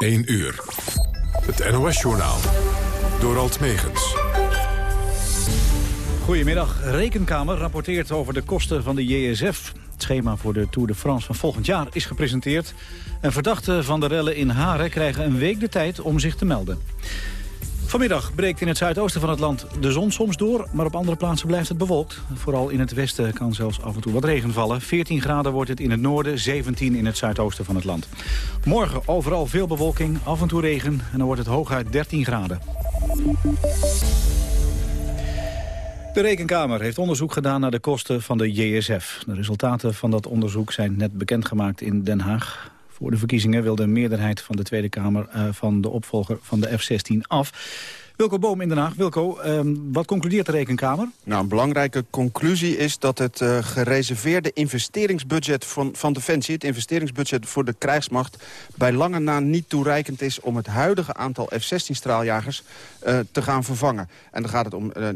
1 uur. Het NOS-journaal. Door Alt Megens. Goedemiddag. Rekenkamer rapporteert over de kosten van de JSF. Het schema voor de Tour de France van volgend jaar is gepresenteerd. En verdachten van de rellen in Haren krijgen een week de tijd om zich te melden. Vanmiddag breekt in het zuidoosten van het land de zon soms door... maar op andere plaatsen blijft het bewolkt. Vooral in het westen kan zelfs af en toe wat regen vallen. 14 graden wordt het in het noorden, 17 in het zuidoosten van het land. Morgen overal veel bewolking, af en toe regen... en dan wordt het hooguit 13 graden. De Rekenkamer heeft onderzoek gedaan naar de kosten van de JSF. De resultaten van dat onderzoek zijn net bekendgemaakt in Den Haag. Voor de verkiezingen wil de meerderheid van de Tweede Kamer uh, van de opvolger van de F-16 af. Wilco Boom in Den Haag. Wilco, uh, wat concludeert de Rekenkamer? Nou, een belangrijke conclusie is dat het uh, gereserveerde investeringsbudget van, van Defensie... het investeringsbudget voor de krijgsmacht... bij lange na niet toereikend is om het huidige aantal F-16-straaljagers uh, te gaan vervangen. En dan gaat het om... Uh,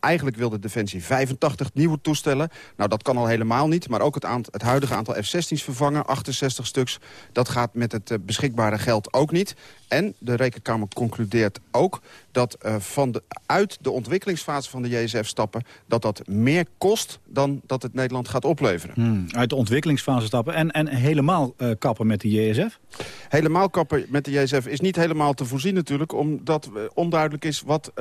eigenlijk wilde Defensie 85 nieuwe toestellen. Nou, dat kan al helemaal niet. Maar ook het, het huidige aantal F-16's vervangen, 68 stuks... dat gaat met het beschikbare geld ook niet. En de Rekenkamer concludeert ook dat uh, van de, uit de ontwikkelingsfase van de JSF stappen... dat dat meer kost dan dat het Nederland gaat opleveren. Hmm, uit de ontwikkelingsfase stappen en, en helemaal uh, kappen met de JSF? Helemaal kappen met de JSF is niet helemaal te voorzien natuurlijk... omdat onduidelijk is wat...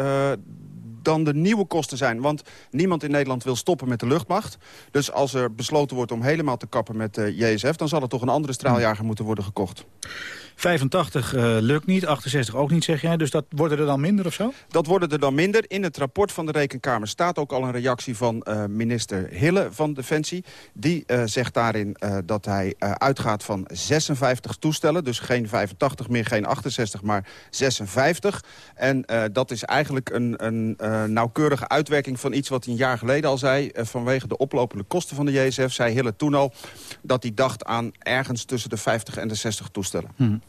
Dan de nieuwe kosten zijn. Want niemand in Nederland wil stoppen met de luchtmacht. Dus als er besloten wordt om helemaal te kappen met de JSF... dan zal er toch een andere straaljager moeten worden gekocht. 85 uh, lukt niet, 68 ook niet, zeg jij. Dus dat worden er dan minder of zo? Dat worden er dan minder. In het rapport van de Rekenkamer staat ook al een reactie van uh, minister Hille van Defensie. Die uh, zegt daarin dat hij uitgaat van 56 toestellen. Dus geen 85 meer, geen 68, maar 56. En dat is eigenlijk een, een nauwkeurige uitwerking van iets wat hij een jaar geleden al zei. vanwege de oplopende kosten van de JSF zei Hille toen al... dat hij dacht aan ergens tussen de 50 en de 60 toestellen. Hmm.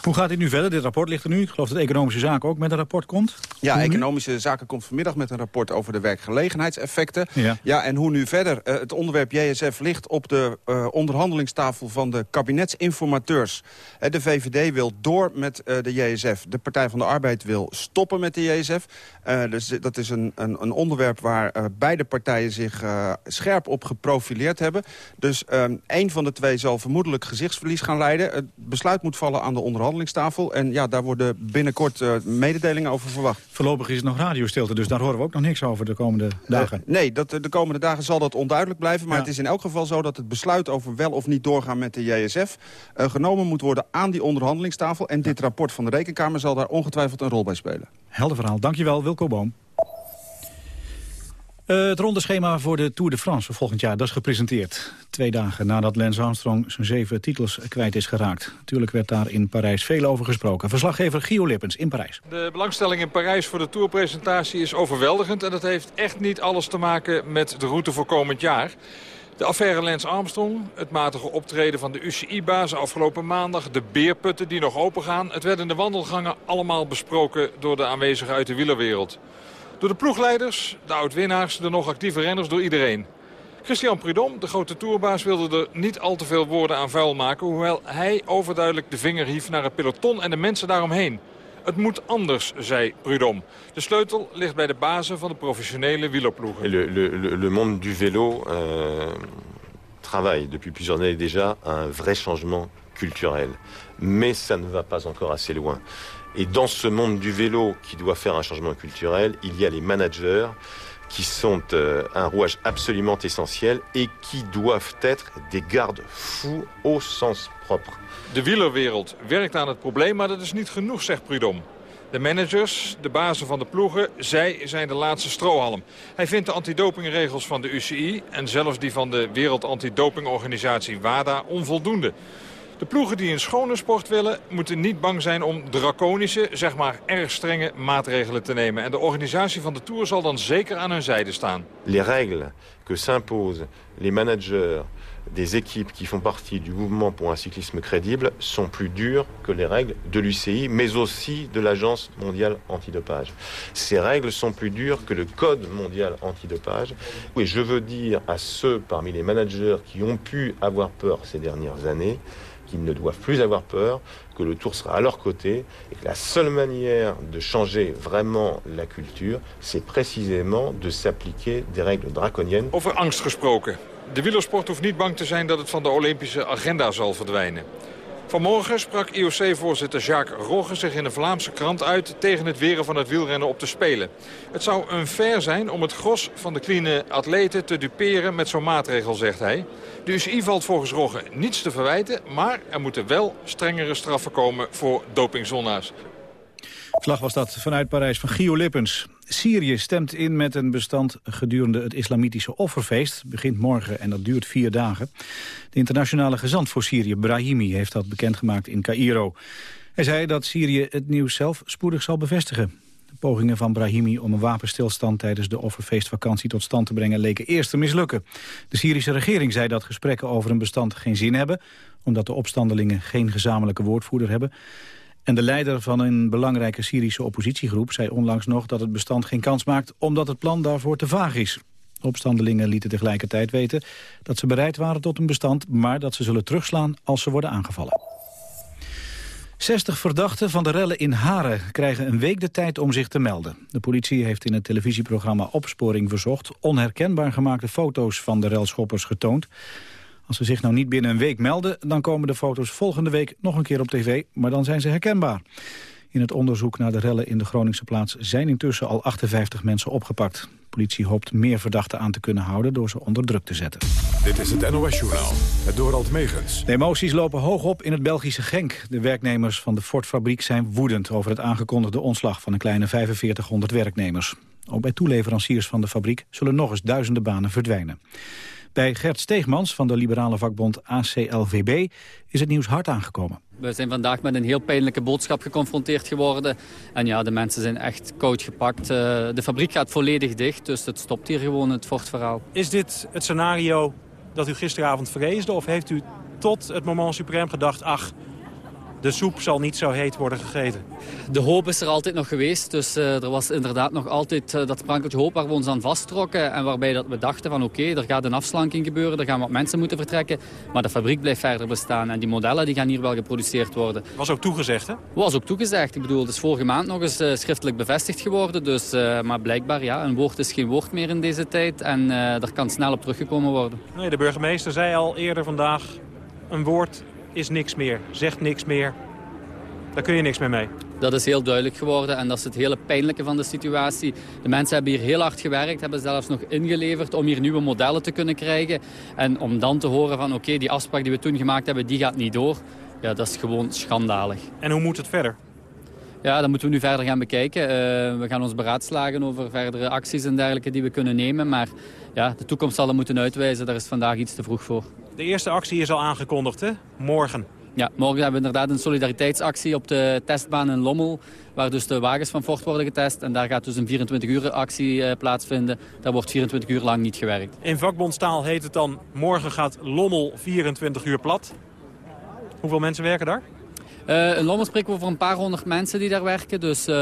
Hoe gaat dit nu verder? Dit rapport ligt er nu. Ik geloof dat Economische Zaken ook met een rapport komt. Ja, Economische Zaken komt vanmiddag met een rapport over de werkgelegenheidseffecten. Ja, ja en hoe nu verder? Uh, het onderwerp JSF ligt op de uh, onderhandelingstafel van de kabinetsinformateurs. Uh, de VVD wil door met de JSF. De Partij van de Arbeid wil stoppen met de JSF. dus dat is een, een, een onderwerp waar beide partijen zich scherp op geprofileerd hebben. Dus een van de twee zal vermoedelijk gezichtsverlies gaan leiden. Het besluit moet vallen aan de onderhandelingstafel. En ja, daar worden binnenkort uh, mededelingen over verwacht. Voorlopig is het nog radiostilte, dus daar horen we ook nog niks over de komende dagen. Uh, nee, dat, de komende dagen zal dat onduidelijk blijven. Maar ja. het is in elk geval zo dat het besluit over wel of niet doorgaan met de JSF... Uh, genomen moet worden aan die onderhandelingstafel. En dit rapport van de Rekenkamer zal daar ongetwijfeld een rol bij spelen. Helder verhaal. Dankjewel, Wilco Boom. Uh, het ronde schema voor de Tour de France volgend jaar, is gepresenteerd. Twee dagen nadat Lance Armstrong zijn zeven titels kwijt is geraakt. Natuurlijk werd daar in Parijs veel over gesproken. Verslaggever Gio Lippens in Parijs. De belangstelling in Parijs voor de Tourpresentatie is overweldigend. En dat heeft echt niet alles te maken met de route voor komend jaar. De affaire Lance Armstrong, het matige optreden van de UCI-baas afgelopen maandag... de beerputten die nog opengaan. Het werd in de wandelgangen allemaal besproken door de aanwezigen uit de wielerwereld. Door de ploegleiders, de oud-winnaars, de nog actieve renners, door iedereen. Christian Prudhomme, de grote tourbaas, wilde er niet al te veel woorden aan vuil maken... hoewel hij overduidelijk de vinger hief naar het peloton en de mensen daaromheen. Het moet anders, zei Prudhomme. De sleutel ligt bij de bazen van de professionele wielerploegen. Le, le, le monde du vélo euh, travaille depuis plusieurs années déjà un vrai changement culturel. Mais ça ne va pas encore assez loin. Et dans ce monde du vélo qui doit faire un changement culturel, il y a les managers qui sont euh, un rouage absolument essentiel et qui doivent être des garde-fous au sens propre. De wielerwereld werkt aan het probleem, maar dat is niet genoeg, zegt Prudhomme. De managers, de bazen van de ploegen, zij zijn de laatste strohalm. Hij vindt de antidopingregels van de UCI en zelfs die van de Wereld Antidopingorganisatie WADA onvoldoende. De ploegen die een schone sport willen moeten niet bang zijn om draconische, zeg maar erg strenge maatregelen te nemen. En de organisatie van de Tour zal dan zeker aan hun zijde staan. Les règles que s'imposent les managers des équipes qui font partie du mouvement pour un cyclisme crédible sont plus dures que les règles de l'UCI, mais aussi de l'Agence mondiale antidopage. Ces règles sont plus dures que le Code mondial antidopage. Et je veux dire à ceux parmi les managers qui ont pu avoir peur ces dernières années, qu'ils ne doivent plus avoir peur, que le tour sera à leur côté et que la seule manière de changer vraiment la culture, c'est précisément de s'appliquer des règles draconiennes. Over angst gesproken. De wielersport hoeft niet bang te zijn dat het van de Olympische agenda zal verdwijnen. Vanmorgen sprak IOC-voorzitter Jacques Rogge zich in een Vlaamse krant uit... tegen het weren van het wielrennen op te spelen. Het zou een fair zijn om het gros van de clean atleten te duperen met zo'n maatregel, zegt hij. De UCI valt volgens Rogge niets te verwijten... maar er moeten wel strengere straffen komen voor dopingzonna's. Vlag was dat vanuit Parijs van Gio Lippens. Syrië stemt in met een bestand gedurende het islamitische offerfeest. begint morgen en dat duurt vier dagen. De internationale gezant voor Syrië, Brahimi, heeft dat bekendgemaakt in Cairo. Hij zei dat Syrië het nieuws zelf spoedig zal bevestigen. De pogingen van Brahimi om een wapenstilstand tijdens de offerfeestvakantie tot stand te brengen leken eerst te mislukken. De Syrische regering zei dat gesprekken over een bestand geen zin hebben, omdat de opstandelingen geen gezamenlijke woordvoerder hebben. En de leider van een belangrijke Syrische oppositiegroep zei onlangs nog dat het bestand geen kans maakt omdat het plan daarvoor te vaag is. Opstandelingen lieten tegelijkertijd weten dat ze bereid waren tot een bestand, maar dat ze zullen terugslaan als ze worden aangevallen. 60 verdachten van de rellen in Haren krijgen een week de tijd om zich te melden. De politie heeft in het televisieprogramma Opsporing Verzocht... onherkenbaar gemaakte foto's van de relschoppers getoond. Als ze zich nou niet binnen een week melden... dan komen de foto's volgende week nog een keer op tv, maar dan zijn ze herkenbaar. In het onderzoek naar de rellen in de Groningse plaats zijn intussen al 58 mensen opgepakt. De politie hoopt meer verdachten aan te kunnen houden door ze onder druk te zetten. Dit is het NOS-journaal, het Dorald Megens. De emoties lopen hoog op in het Belgische Genk. De werknemers van de Ford-fabriek zijn woedend over het aangekondigde ontslag van een kleine 4500 werknemers. Ook bij toeleveranciers van de fabriek zullen nog eens duizenden banen verdwijnen. Bij Gert Steegmans van de liberale vakbond ACLVB is het nieuws hard aangekomen. We zijn vandaag met een heel pijnlijke boodschap geconfronteerd geworden. En ja, de mensen zijn echt koud gepakt. Eh, de fabriek gaat volledig dicht, dus het stopt hier gewoon het Ford-verhaal. Is dit het scenario dat u gisteravond vreesde? Of heeft u tot het moment suprem gedacht... ach, de soep zal niet zo heet worden gegeten. De hoop is er altijd nog geweest. Dus uh, er was inderdaad nog altijd uh, dat sprankeltje hoop waar we ons aan vasttrokken. En waarbij dat we dachten van oké, okay, er gaat een afslanking gebeuren. Er gaan wat mensen moeten vertrekken. Maar de fabriek blijft verder bestaan. En die modellen die gaan hier wel geproduceerd worden. Was ook toegezegd hè? Was ook toegezegd. Ik bedoel, het is vorige maand nog eens uh, schriftelijk bevestigd geworden. Dus, maar blijkbaar, ja, een woord is geen woord meer in deze tijd. En er kan snel op teruggekomen worden. Nee, de burgemeester zei al eerder vandaag... een woord is niks meer, zegt niks meer. Daar kun je niks meer mee. Dat is heel duidelijk geworden en dat is het hele pijnlijke van de situatie. De mensen hebben hier heel hard gewerkt, hebben zelfs nog ingeleverd om hier nieuwe modellen te kunnen krijgen. En om dan te horen van oké, die afspraak die we toen gemaakt hebben, die gaat niet door. Ja, dat is gewoon schandalig. En hoe moet het verder? Ja, dat moeten we nu verder gaan bekijken. Uh, we gaan ons beraadslagen over verdere acties en dergelijke die we kunnen nemen. Maar ja, de toekomst zal er moeten uitwijzen. Daar is vandaag iets te vroeg voor. De eerste actie is al aangekondigd, hè? Morgen. Ja, morgen hebben we inderdaad een solidariteitsactie op de testbaan in Lommel. Waar dus de wagens van Ford worden getest. En daar gaat dus een 24-uur actie uh, plaatsvinden. Daar wordt 24 uur lang niet gewerkt. In vakbondstaal heet het dan... morgen gaat Lommel 24 uur plat. Hoeveel mensen werken daar? Uh, in Lommel spreken we over een paar honderd mensen die daar werken. Dus uh,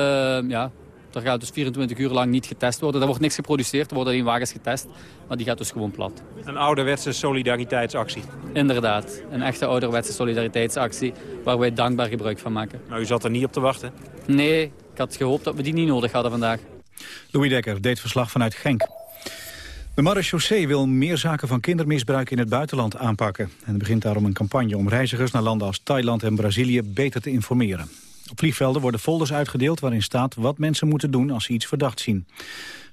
ja, daar gaat dus 24 uur lang niet getest worden. Er wordt niks geproduceerd, er worden alleen wagens getest. Maar die gaat dus gewoon plat. Een ouderwetse solidariteitsactie. Inderdaad, een echte ouderwetse solidariteitsactie waar wij dankbaar gebruik van maken. Maar u zat er niet op te wachten? Nee, ik had gehoopt dat we die niet nodig hadden vandaag. Louis Dekker deed verslag vanuit Genk. De marechaussee wil meer zaken van kindermisbruik in het buitenland aanpakken. En begint daarom een campagne om reizigers naar landen als Thailand en Brazilië beter te informeren. Op vliegvelden worden folders uitgedeeld waarin staat wat mensen moeten doen als ze iets verdacht zien.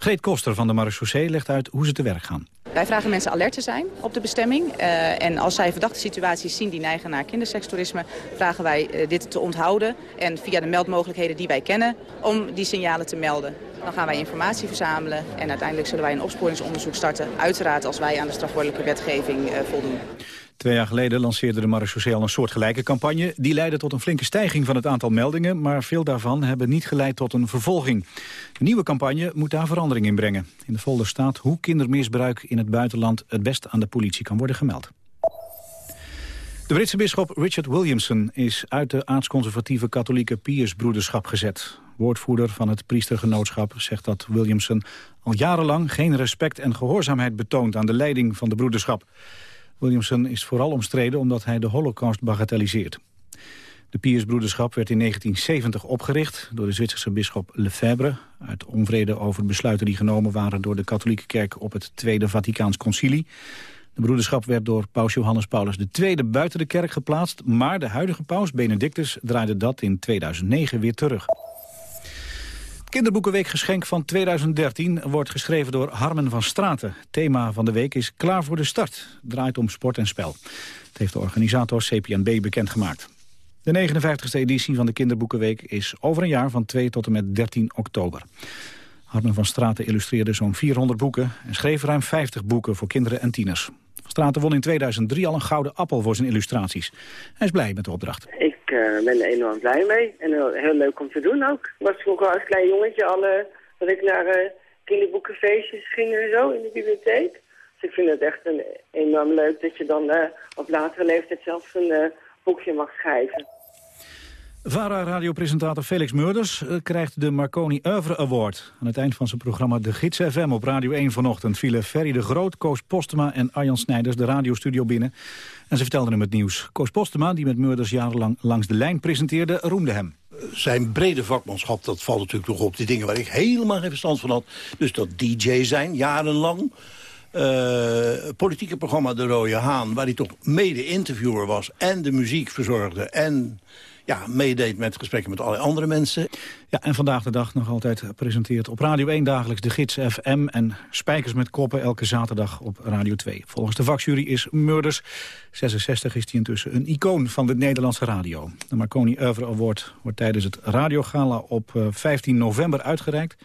Greet Koster van de marechaussee legt uit hoe ze te werk gaan. Wij vragen mensen alert te zijn op de bestemming. Uh, en als zij verdachte situaties zien die neigen naar kindersekstoerisme... vragen wij uh, dit te onthouden en via de meldmogelijkheden die wij kennen... om die signalen te melden. Dan gaan wij informatie verzamelen en uiteindelijk zullen wij een opsporingsonderzoek starten. Uiteraard als wij aan de strafwoordelijke wetgeving uh, voldoen. Twee jaar geleden lanceerde de marechaussee al een soortgelijke campagne. Die leidde tot een flinke stijging van het aantal meldingen... maar veel daarvan hebben niet geleid tot een vervolging. De nieuwe campagne moet daar verandering in brengen. In de folder staat hoe kindermisbruik in het buitenland... het best aan de politie kan worden gemeld. De Britse bisschop Richard Williamson is uit de aartsconservatieve katholieke Pius-broederschap gezet. Woordvoerder van het priestergenootschap zegt dat Williamson al jarenlang geen respect en gehoorzaamheid betoont aan de leiding van de broederschap. Williamson is vooral omstreden omdat hij de holocaust bagatelliseert. De Piersbroederschap werd in 1970 opgericht door de Zwitserse bisschop Lefebvre... uit onvrede over besluiten die genomen waren door de katholieke kerk op het Tweede Vaticaans Concilie. De broederschap werd door paus Johannes Paulus II buiten de kerk geplaatst... maar de huidige paus Benedictus draaide dat in 2009 weer terug. Kinderboekenweekgeschenk van 2013 wordt geschreven door Harmen van Straten. thema van de week is Klaar voor de start. Draait om sport en spel. Het heeft de organisator CPNB bekendgemaakt. De 59e editie van de Kinderboekenweek is over een jaar van 2 tot en met 13 oktober. Harmen van Straten illustreerde zo'n 400 boeken en schreef ruim 50 boeken voor kinderen en tieners. Straten won in 2003 al een gouden appel voor zijn illustraties. Hij is blij met de opdracht. Uh, ben er enorm blij mee en heel, heel, leuk om te doen ook. Ik was vroeger als klein jongetje al uh, dat ik naar kinderboekenfeestjes ging en zo in de bibliotheek. Dus ik vind het echt een, enorm leuk dat je dan op latere leeftijd zelfs een boekje mag schrijven. VARA-radiopresentator Felix Meurders eh, krijgt de Marconi Oeuvre Award. Aan het eind van zijn programma De Gids FM op Radio 1 vanochtend... vielen Ferry de Groot, Koos Postema en Arjan Snijders de radiostudio binnen. En ze vertelden hem het nieuws. Koos Postema, die met Meurders jarenlang langs de lijn presenteerde, roemde hem. Zijn brede vakmanschap, dat valt natuurlijk nog op die dingen waar ik helemaal geen verstand van had. Dus dat DJ zijn, jarenlang... Uh, politieke programma De Rode Haan... waar hij toch mede-interviewer was en de muziek verzorgde... en ja, meedeed met gesprekken met allerlei andere mensen. Ja, en vandaag de dag nog altijd presenteert op Radio 1 dagelijks de gids FM... en Spijkers met Koppen elke zaterdag op Radio 2. Volgens de vakjury is Murders 66 is hij intussen een icoon van de Nederlandse radio. De Marconi Oeuvre Award wordt tijdens het radiogala op 15 eh, november uitgereikt.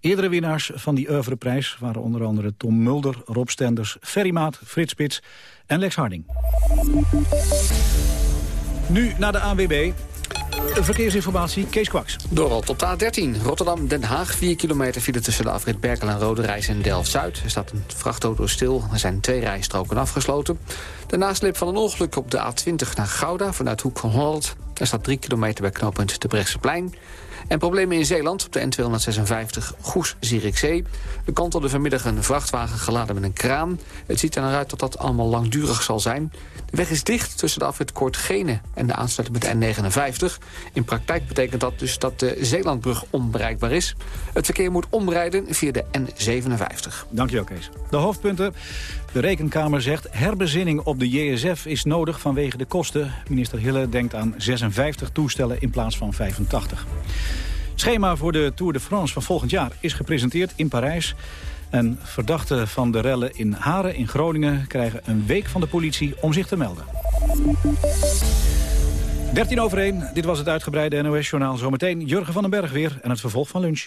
Eerdere winnaars van die oeuvreprijs waren onder andere Tom Mulder, Rob Stenders, Ferry Maat, Frits Spits en Lex Harding. Nu naar de ANWB. Verkeersinformatie, Kees Kwaks. Door tot A13, Rotterdam-Den Haag. 4 kilometer file tussen de afrit Berkel en Rode Reis en Delft-Zuid. Er staat een vrachtauto stil. Er zijn twee rijstroken afgesloten. De nasleep van een ongeluk op de A20 naar Gouda vanuit Hoek van Holland. Er staat 3 kilometer bij knooppunt de Brechtseplein. En problemen in Zeeland op de N256 Goes-Zierikzee. Er kantelde vanmiddag een vrachtwagen geladen met een kraan. Het ziet er naar uit dat dat allemaal langdurig zal zijn. De weg is dicht tussen de afrit Kortgene en de aansluiting met de N59. In praktijk betekent dat dus dat de Zeelandbrug onbereikbaar is. Het verkeer moet omrijden via de N57. Dankjewel, Kees. De hoofdpunten. De Rekenkamer zegt herbezinning op de JSF is nodig vanwege de kosten. Minister Hille denkt aan 56 toestellen in plaats van 85. Het schema voor de Tour de France van volgend jaar is gepresenteerd in Parijs. En verdachten van de rellen in Haren in Groningen krijgen een week van de politie om zich te melden. 13 over 1, dit was het uitgebreide NOS-journaal. Zometeen Jurgen van den Berg weer en het vervolg van lunch.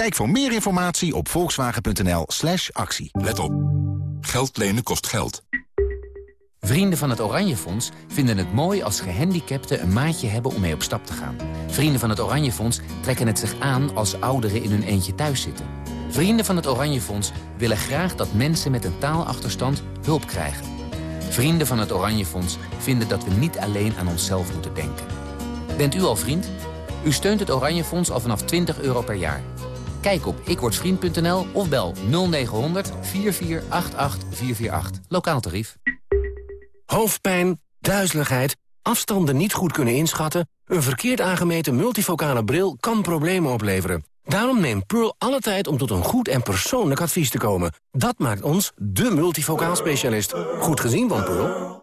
Kijk voor meer informatie op volkswagen.nl slash actie. Let op. Geld lenen kost geld. Vrienden van het Oranje Fonds vinden het mooi als gehandicapten een maatje hebben om mee op stap te gaan. Vrienden van het Oranje Fonds trekken het zich aan als ouderen in hun eentje thuis zitten. Vrienden van het Oranje Fonds willen graag dat mensen met een taalachterstand hulp krijgen. Vrienden van het Oranje Fonds vinden dat we niet alleen aan onszelf moeten denken. Bent u al vriend? U steunt het Oranje Fonds al vanaf 20 euro per jaar. Kijk op ikwordvriend.nl of bel 0900 4488 448. Lokaal tarief. Hoofdpijn, duizeligheid, afstanden niet goed kunnen inschatten... een verkeerd aangemeten multifocale bril kan problemen opleveren. Daarom neemt Pearl alle tijd om tot een goed en persoonlijk advies te komen. Dat maakt ons de multifocaal specialist. Goed gezien van Pearl.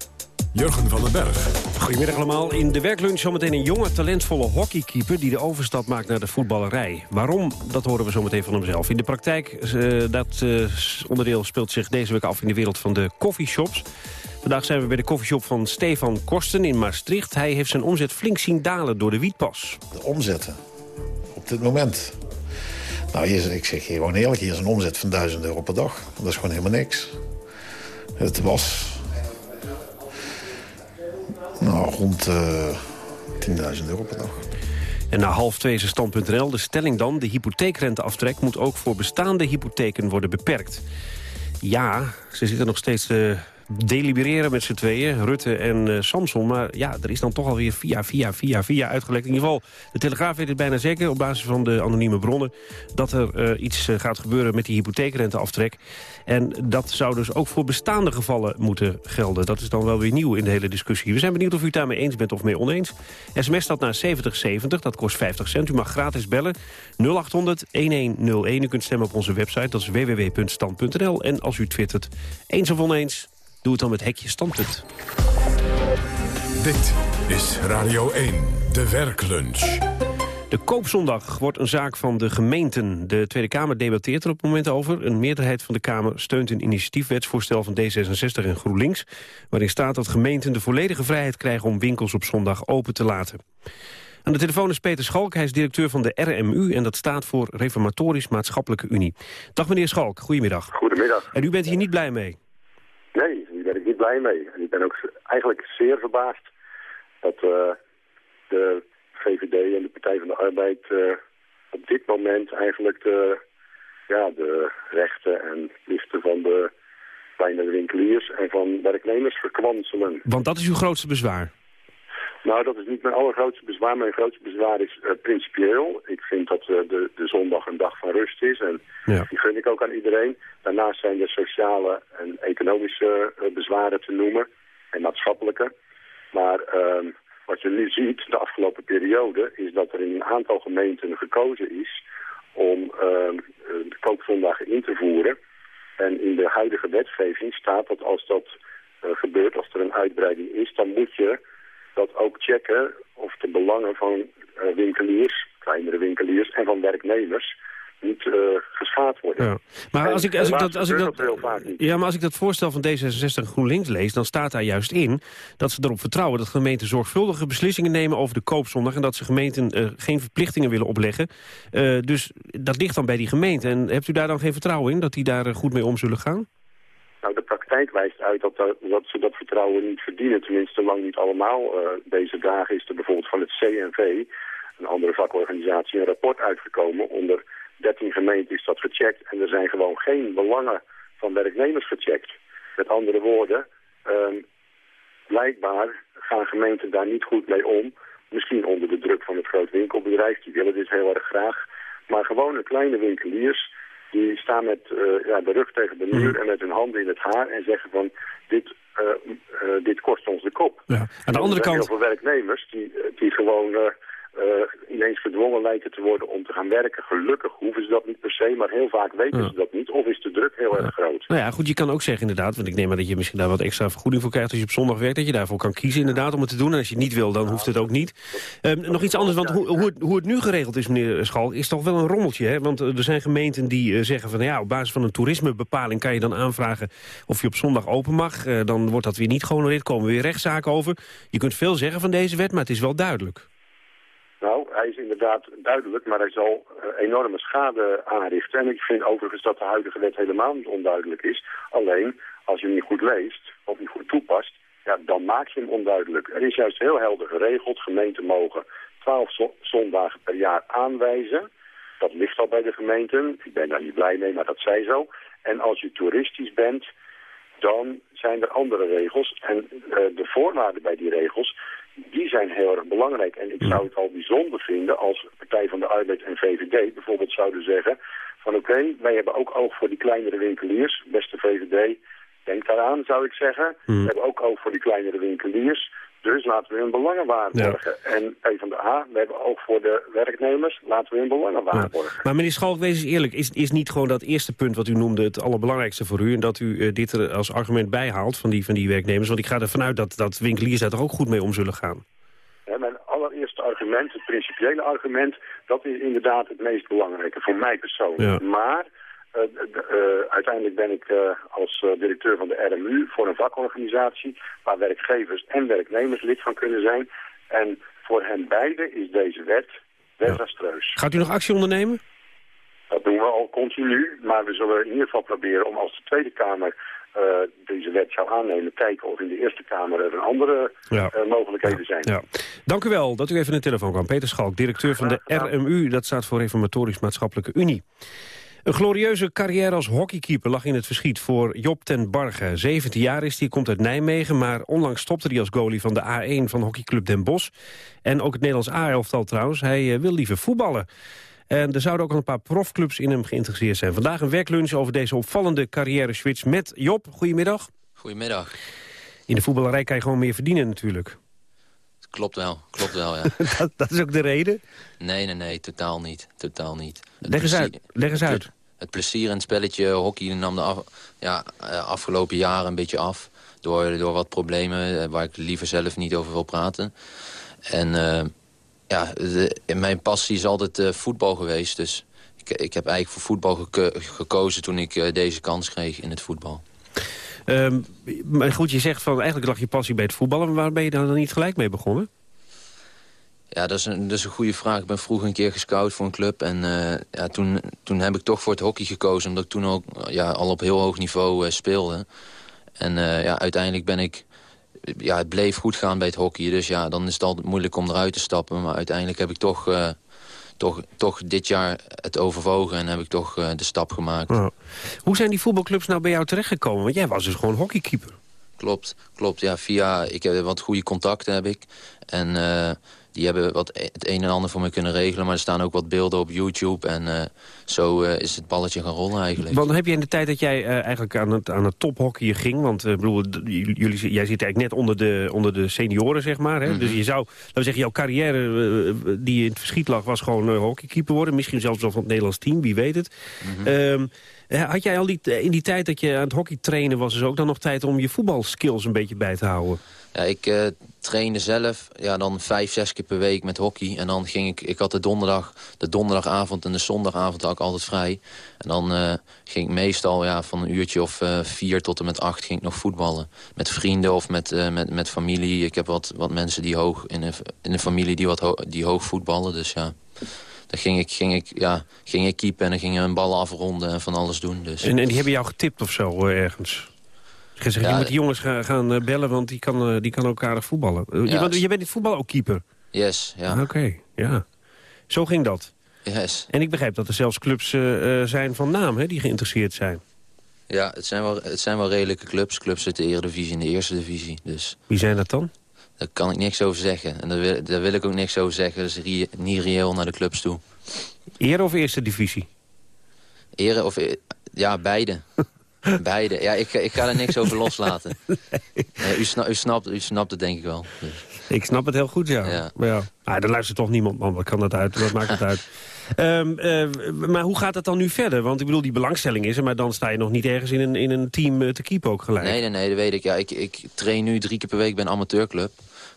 Jurgen van den Berg. Goedemiddag allemaal. In de werklunch zometeen een jonge, talentvolle hockeykeeper... die de overstap maakt naar de voetballerij. Waarom? Dat horen we zometeen van hemzelf. In de praktijk, uh, dat uh, onderdeel speelt zich deze week af in de wereld van de coffeeshops. Vandaag zijn we bij de coffeeshop van Stefan Korsten in Maastricht. Hij heeft zijn omzet flink zien dalen door de wietpas. De omzetten op dit moment nou, hier, ik zeg je gewoon eerlijk, hier is een omzet van 1000 euro per dag. Dat is gewoon helemaal niks. Het was... Nou, rond uh, eh, 10.000 euro per dag. En na half twee is stand.nl. De stelling dan, de hypotheekrenteaftrek moet ook voor bestaande hypotheken worden beperkt. Ja, ze zitten nog steeds uh, delibereren met z'n tweeën, Rutte en uh, Samson. Maar ja, er is dan toch alweer via, via, via, via uitgelekt. In ieder geval, de Telegraaf weet het bijna zeker... op basis van de anonieme bronnen... dat er uh, iets uh, gaat gebeuren met die hypotheekrenteaftrek. En dat zou dus ook voor bestaande gevallen moeten gelden. Dat is dan wel weer nieuw in de hele discussie. We zijn benieuwd of u het daarmee eens bent of mee oneens. SMS staat naar 7070, dat kost 50 cent. U mag gratis bellen 0800-1101. U kunt stemmen op onze website, dat is www.stand.nl. En als u twittert eens of oneens... Doe het dan met hekje standpunt. Dit is Radio 1, de werklunch. De koopzondag wordt een zaak van de gemeenten. De Tweede Kamer debatteert er op het moment over. Een meerderheid van de Kamer steunt een initiatiefwetsvoorstel van D66 en GroenLinks... waarin staat dat gemeenten de volledige vrijheid krijgen om winkels op zondag open te laten. Aan de telefoon is Peter Schalk, hij is directeur van de RMU... en dat staat voor Reformatorisch Maatschappelijke Unie. Dag meneer Schalk, goedemiddag. Goedemiddag. En u bent hier niet blij mee? Nee, daar ben ik niet En ik ben ook eigenlijk zeer verbaasd dat uh, de VVD en de Partij van de Arbeid uh, op dit moment eigenlijk de, ja, de rechten en plichten van de kleine winkeliers en van werknemers verkwanselen. Want dat is uw grootste bezwaar? Nou, dat is niet mijn allergrootste bezwaar. Mijn grootste bezwaar is uh, principieel. Ik vind dat uh, de, de zondag een dag van rust is. En ja. die gun ik ook aan iedereen. Daarnaast zijn er sociale en economische uh, bezwaren te noemen. En maatschappelijke. Maar ehm, wat je nu ziet de afgelopen periode... is dat er in een aantal gemeenten gekozen is... om ehm, de koopzondagen in te voeren. En in de huidige wetgeving staat dat als dat gebeurt... als er een uitbreiding is, dan moet je dat ook checken of de belangen van uh, winkeliers, kleinere winkeliers en van werknemers niet uh, geschaad worden. Ja. Maar als ik, als ik dat, als ik dat, ja, maar als ik dat voorstel van D66 en GroenLinks lees, dan staat daar juist in dat ze erop vertrouwen dat gemeenten zorgvuldige beslissingen nemen over de koopzondag en dat ze gemeenten uh, geen verplichtingen willen opleggen. Uh, dus dat ligt dan bij die gemeente. En hebt u daar dan geen vertrouwen in dat die daar goed mee om zullen gaan? Nou, de praktijk wijst uit dat, dat ze dat vertrouwen niet verdienen. Tenminste, lang niet allemaal. Uh, deze dagen is er bijvoorbeeld van het CNV, een andere vakorganisatie, een rapport uitgekomen. Onder 13 gemeenten is dat gecheckt. En er zijn gewoon geen belangen van werknemers gecheckt. Met andere woorden, uh, blijkbaar gaan gemeenten daar niet goed mee om. Misschien onder de druk van het groot winkelbedrijf, die willen dit heel erg graag. Maar gewone kleine winkeliers die staan met uh, ja, de rug tegen de muur en met hun handen in het haar en zeggen van dit, uh, uh, dit kost ons de kop. Ja. Aan de andere kant... Heel veel werknemers die, die gewoon uh, ineens verdwongen lijken te worden om te gaan werken. Gelukkig hoeven ze dat niet per se, maar heel vaak weten ja. ze dat niet. Of is de druk heel erg groot. Nou ja, goed, je kan ook zeggen inderdaad, want ik neem maar dat je misschien daar wat extra vergoeding voor krijgt als je op zondag werkt, dat je daarvoor kan kiezen inderdaad om het te doen. En als je het niet wil, dan hoeft het ook niet. Um, nog iets anders, want hoe, hoe, het, hoe het nu geregeld is, meneer Schalk, is toch wel een rommeltje. Hè? Want er zijn gemeenten die uh, zeggen van, nou ja, op basis van een toerismebepaling kan je dan aanvragen of je op zondag open mag. Uh, dan wordt dat weer niet gehonoreerd, komen weer rechtszaken over. Je kunt veel zeggen van deze wet, maar het is wel duidelijk. Nou, hij is inderdaad duidelijk, maar hij zal uh, enorme schade aanrichten. En ik vind overigens dat de huidige wet helemaal niet onduidelijk is. Alleen, als je hem niet goed leest of niet goed toepast, ja, dan maak je hem onduidelijk. Er is juist heel helder geregeld. Gemeenten mogen 12 zo zondagen per jaar aanwijzen. Dat ligt al bij de gemeenten. Ik ben daar niet blij mee, maar dat zij zo. En als je toeristisch bent, dan zijn er andere regels. En uh, de voorwaarden bij die regels, die zijn heel erg belangrijk. En ik zou het al bijzonder vinden als Partij van de Arbeid en VVD bijvoorbeeld zouden zeggen... van oké, wij hebben ook oog voor die kleinere winkeliers. Beste VVD, denk daaraan zou ik zeggen. We hebben ook oog voor die kleinere winkeliers. Dus laten we hun belangen waarborgen. En PvdA, we hebben ook voor de werknemers, laten we hun belangen waarborgen. Maar meneer Schalk, wees eens eerlijk. Is, is niet gewoon dat eerste punt wat u noemde het allerbelangrijkste voor u... en dat u eh, dit er als argument bijhaalt van die, van die werknemers? Want ik ga ervan uit dat, dat winkeliers daar toch ook goed mee om zullen gaan? Ja, mijn allereerste argument, het principiële argument... dat is inderdaad het meest belangrijke voor mij persoonlijk. Maar uh, uh, uiteindelijk ben ik uh, als directeur van de RMU voor een vakorganisatie... waar werkgevers en werknemers lid van kunnen zijn. En voor hen beiden is deze wet desastreus. Gaat u nog actie ondernemen? Dat doen we al continu, maar we zullen in ieder geval proberen om als de Tweede Kamer deze wet zou aannemen... kijken of in de Eerste Kamer er een andere ja. mogelijkheden zijn. Ja. Dank u wel dat u even in de telefoon kwam. Peter Schalk, directeur van de RMU, dat staat voor Reformatorisch Maatschappelijke Unie. Een glorieuze carrière als hockeykeeper lag in het verschiet voor Job ten Barge. 17 jaar is hij, komt uit Nijmegen, maar onlangs stopte hij als goalie van de A1 van hockeyclub Den Bosch. En ook het Nederlands A-elftal trouwens. Hij wil liever voetballen. En er zouden ook al een paar profclubs in hem geïnteresseerd zijn. Vandaag een werklunch over deze opvallende carrière-switch met Job. Goedemiddag. Goedemiddag. In de voetballerij kan je gewoon meer verdienen natuurlijk. Klopt wel, klopt wel, ja. dat, dat, is ook de reden? Nee, nee, nee, totaal niet. Totaal niet. Het leg eens uit. Leg eens uit. Het, plezier in het spelletje hockey nam de af, ja, afgelopen jaren een beetje af. Door, door wat problemen waar ik liever zelf niet over wil praten. En uh, ja, de, mijn passie is altijd uh, voetbal geweest. Dus ik, ik heb eigenlijk voor voetbal geko gekozen toen ik uh, deze kans kreeg in het voetbal. Um, maar goed, je zegt van eigenlijk lag je passie bij het voetballen. Maar waar ben je dan niet gelijk mee begonnen? Ja, dat is, een, dat is een goede vraag. Ik ben vroeger een keer gescout voor een club. En uh, ja, toen, toen heb ik toch voor het hockey gekozen. Omdat ik toen ook ja, al op heel hoog niveau uh, speelde. En uh, ja, uiteindelijk ben ik... Ja, het bleef goed gaan bij het hockey. Dus ja, dan is het altijd moeilijk om eruit te stappen. Maar uiteindelijk heb ik toch toch, toch dit jaar het overwogen en heb ik toch uh, de stap gemaakt. Hoe zijn die voetbalclubs nou bij jou terechtgekomen? Want jij was dus gewoon hockeykeeper. Klopt, klopt. Ja, via, ik heb wat goede contacten heb ik. En uh, die hebben wat, het een en ander voor me kunnen regelen. Maar er staan ook wat beelden op YouTube. En uh, zo uh, is het balletje gaan rollen eigenlijk. Want heb je in de tijd dat jij uh, eigenlijk aan het, aan het tophockeyen ging... want bedoel, jullie, jij zit eigenlijk net onder de, onder de senioren, zeg maar. Hè? Mm -hmm. Dus je zou, laten we zeggen, jouw carrière die in het verschiet lag... was gewoon hockeykeeper worden. Misschien zelfs wel van het Nederlands team, wie weet het. Mm -hmm. um, had jij al die, in die tijd dat je aan het hockey trainen was... dus ook dan nog tijd om je voetbalskills een beetje bij te houden? Ja, ik uh, trainde zelf ja, dan vijf, zes keer per week met hockey. En dan ging ik, ik had de donderdag, de donderdagavond en de zondagavond had ik altijd vrij. En dan uh, ging ik meestal ja, van een uurtje of uh, vier tot en met acht ging ik nog voetballen. Met vrienden of met, met, met familie. Ik heb wat, wat mensen die hoog in de, in de familie die, wat ho die hoog voetballen. Dus ja, dan ging ik, ging ik, ja, ging ik keepen en dan gingen we een bal afronden en van alles doen. Dus. En, en die hebben jou getipt of zo ergens? Gezegd, ja, je moet die jongens gaan, gaan bellen, want die kan, die kan ook aardig voetballen. Ja, je, bent, je bent in voetbal ook keeper? Yes, ja. Oké, okay, ja. Zo ging dat? Yes. En ik begrijp dat er zelfs clubs uh, zijn van naam hè, die geïnteresseerd zijn. Ja, het zijn, wel, het zijn wel redelijke clubs. Clubs uit de Eredivisie en de Eerste Divisie. Dus. Wie zijn dat dan? Daar kan ik niks over zeggen. En daar wil, daar wil ik ook niks over zeggen. Dus niet reëel naar de clubs toe. Ere of Eerste Divisie? Ere of... Ja, beide. Beide. Ja, ik, ik ga er niks over loslaten. Nee. u, sna u, snapt, u snapt het denk ik wel. Dus. Ik snap het heel goed, ja. ja. Maar ja, ah, er luistert toch niemand, man. Wat kan dat uit? Wat maakt het uit? Um, uh, maar hoe gaat het dan nu verder? Want ik bedoel, die belangstelling is er... maar dan sta je nog niet ergens in een, in een team te keepen ook gelijk. Nee, nee, nee, dat weet ik. Ja, ik, ik train nu drie keer per week bij een amateurclub.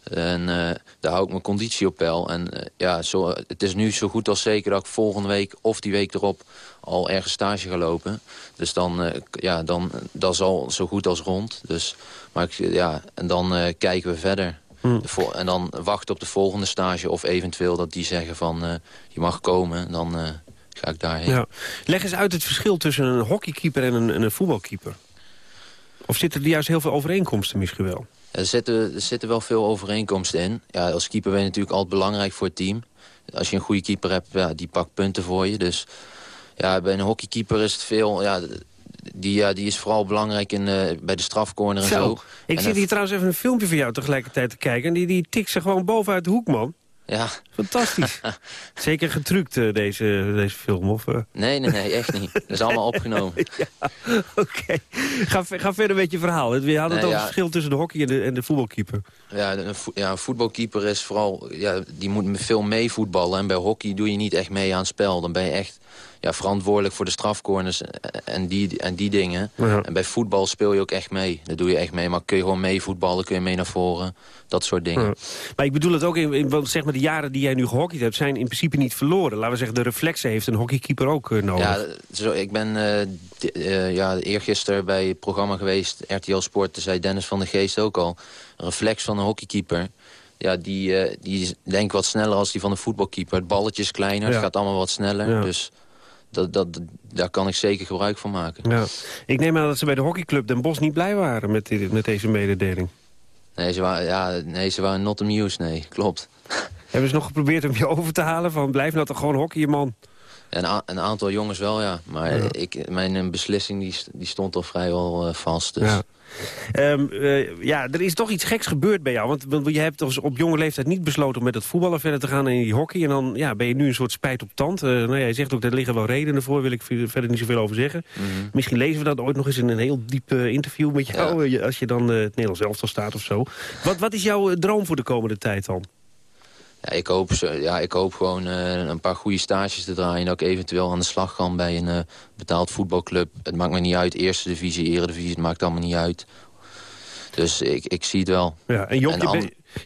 En uh, daar hou ik mijn conditie op peil. En ja, zo, het is nu zo goed als zeker dat ik volgende week of die week erop al ergens stage ga lopen. Dus dan, uh, ja, dan dat is al zo goed als rond. Dus, maar ik, ja, en dan kijken we verder. Hmm. En dan wachten op de volgende stage of eventueel dat die zeggen van je mag komen. Dan ga ik daarheen. Ja. Leg eens uit het verschil tussen een hockeykeeper en een, een voetbalkeeper. Of zitten er juist heel veel overeenkomsten misschien wel? Er zitten, er zitten wel veel overeenkomsten in. Ja, als keeper ben je natuurlijk altijd belangrijk voor het team. Als je een goede keeper hebt, ja, die pakt punten voor je. Dus ja, bij een hockeykeeper is het veel... Ja, die, ja, die is vooral belangrijk in, eh, bij de strafcorner en zo. Ik En zit hier trouwens even een filmpje van jou tegelijkertijd te kijken. En die, die tikt ze gewoon bovenuit de hoek, man. Ja. Fantastisch. Zeker getrukt, eh, deze, deze film, of... eh? Nee, nee, nee, echt niet. Dat is allemaal opgenomen. Oké. Ga, ga verder met je verhaal. We hadden het over ja. het verschil tussen de hockey en de, en de voetbalkeeper. Ja, vo- ja, een voetbalkeeper is vooral... Ja, die moet veel meevoetballen. En bij hockey doe je niet echt mee aan het spel. Dan ben je echt ja, verantwoordelijk voor de strafcorners en die, en die dingen. Ja. En bij voetbal speel je ook echt mee. Dat doe je echt mee. Maar kun je gewoon meevoetballen, kun je mee naar voren. Dat soort dingen. Ja. Maar ik bedoel het ook, in, in want zeg maar, de jaren die jij nu gehockeyd hebt... zijn in principe niet verloren. Laten we zeggen, de reflexen heeft een hockeykeeper ook eh, nodig. Ja, zo, ik ben di- eh, ja, eergisteren bij het programma geweest, RTL Sport. Zei Dennis van der Geest ook al. Een reflex van een hockeykeeper. Ja, die, die is denk ik wat sneller als die van een voetbalkeeper. Het balletje is kleiner, Ja. het gaat allemaal wat sneller. Ja. Dus dat, dat, daar kan ik zeker gebruik van maken. Ja. Ik neem aan dat ze bij de hockeyclub Den Bosch niet blij waren met, dit, met deze mededeling. Nee, ze waren, ja, nee, ze waren not amused, nee, klopt. Hebben ze nog geprobeerd om je over te halen van blijf nou toch gewoon hockeyen, man? Een, een aantal jongens wel, ja. Maar Ja. Ik, mijn beslissing die, die stond al vrijwel eh, vast. Dus. Ja. Ehm, eh, ja, er is toch iets geks gebeurd bij jou. Want, want je hebt op jonge leeftijd niet besloten om met het voetballen verder te gaan en in die hockey. En dan ja, ben je nu een soort spijt op tand. Eh nou ja, je zegt ook, er liggen wel redenen voor, wil ik verder niet zoveel over zeggen. Mhm. Misschien lezen we dat ooit nog eens in een heel diep eh, interview met jou, als je dan het Nederlands elftal staat of zo. Wat, wat is jouw droom voor de komende tijd dan? Ja, ik hoop, ja, ik hoop gewoon eh, een paar goede stages te draaien... en dat ik eventueel aan de slag kan bij een eh, betaald voetbalclub. Het maakt me niet uit, eerste divisie, eredivisie, het maakt allemaal niet uit. Dus ik, ik zie het wel. Ja, en Job,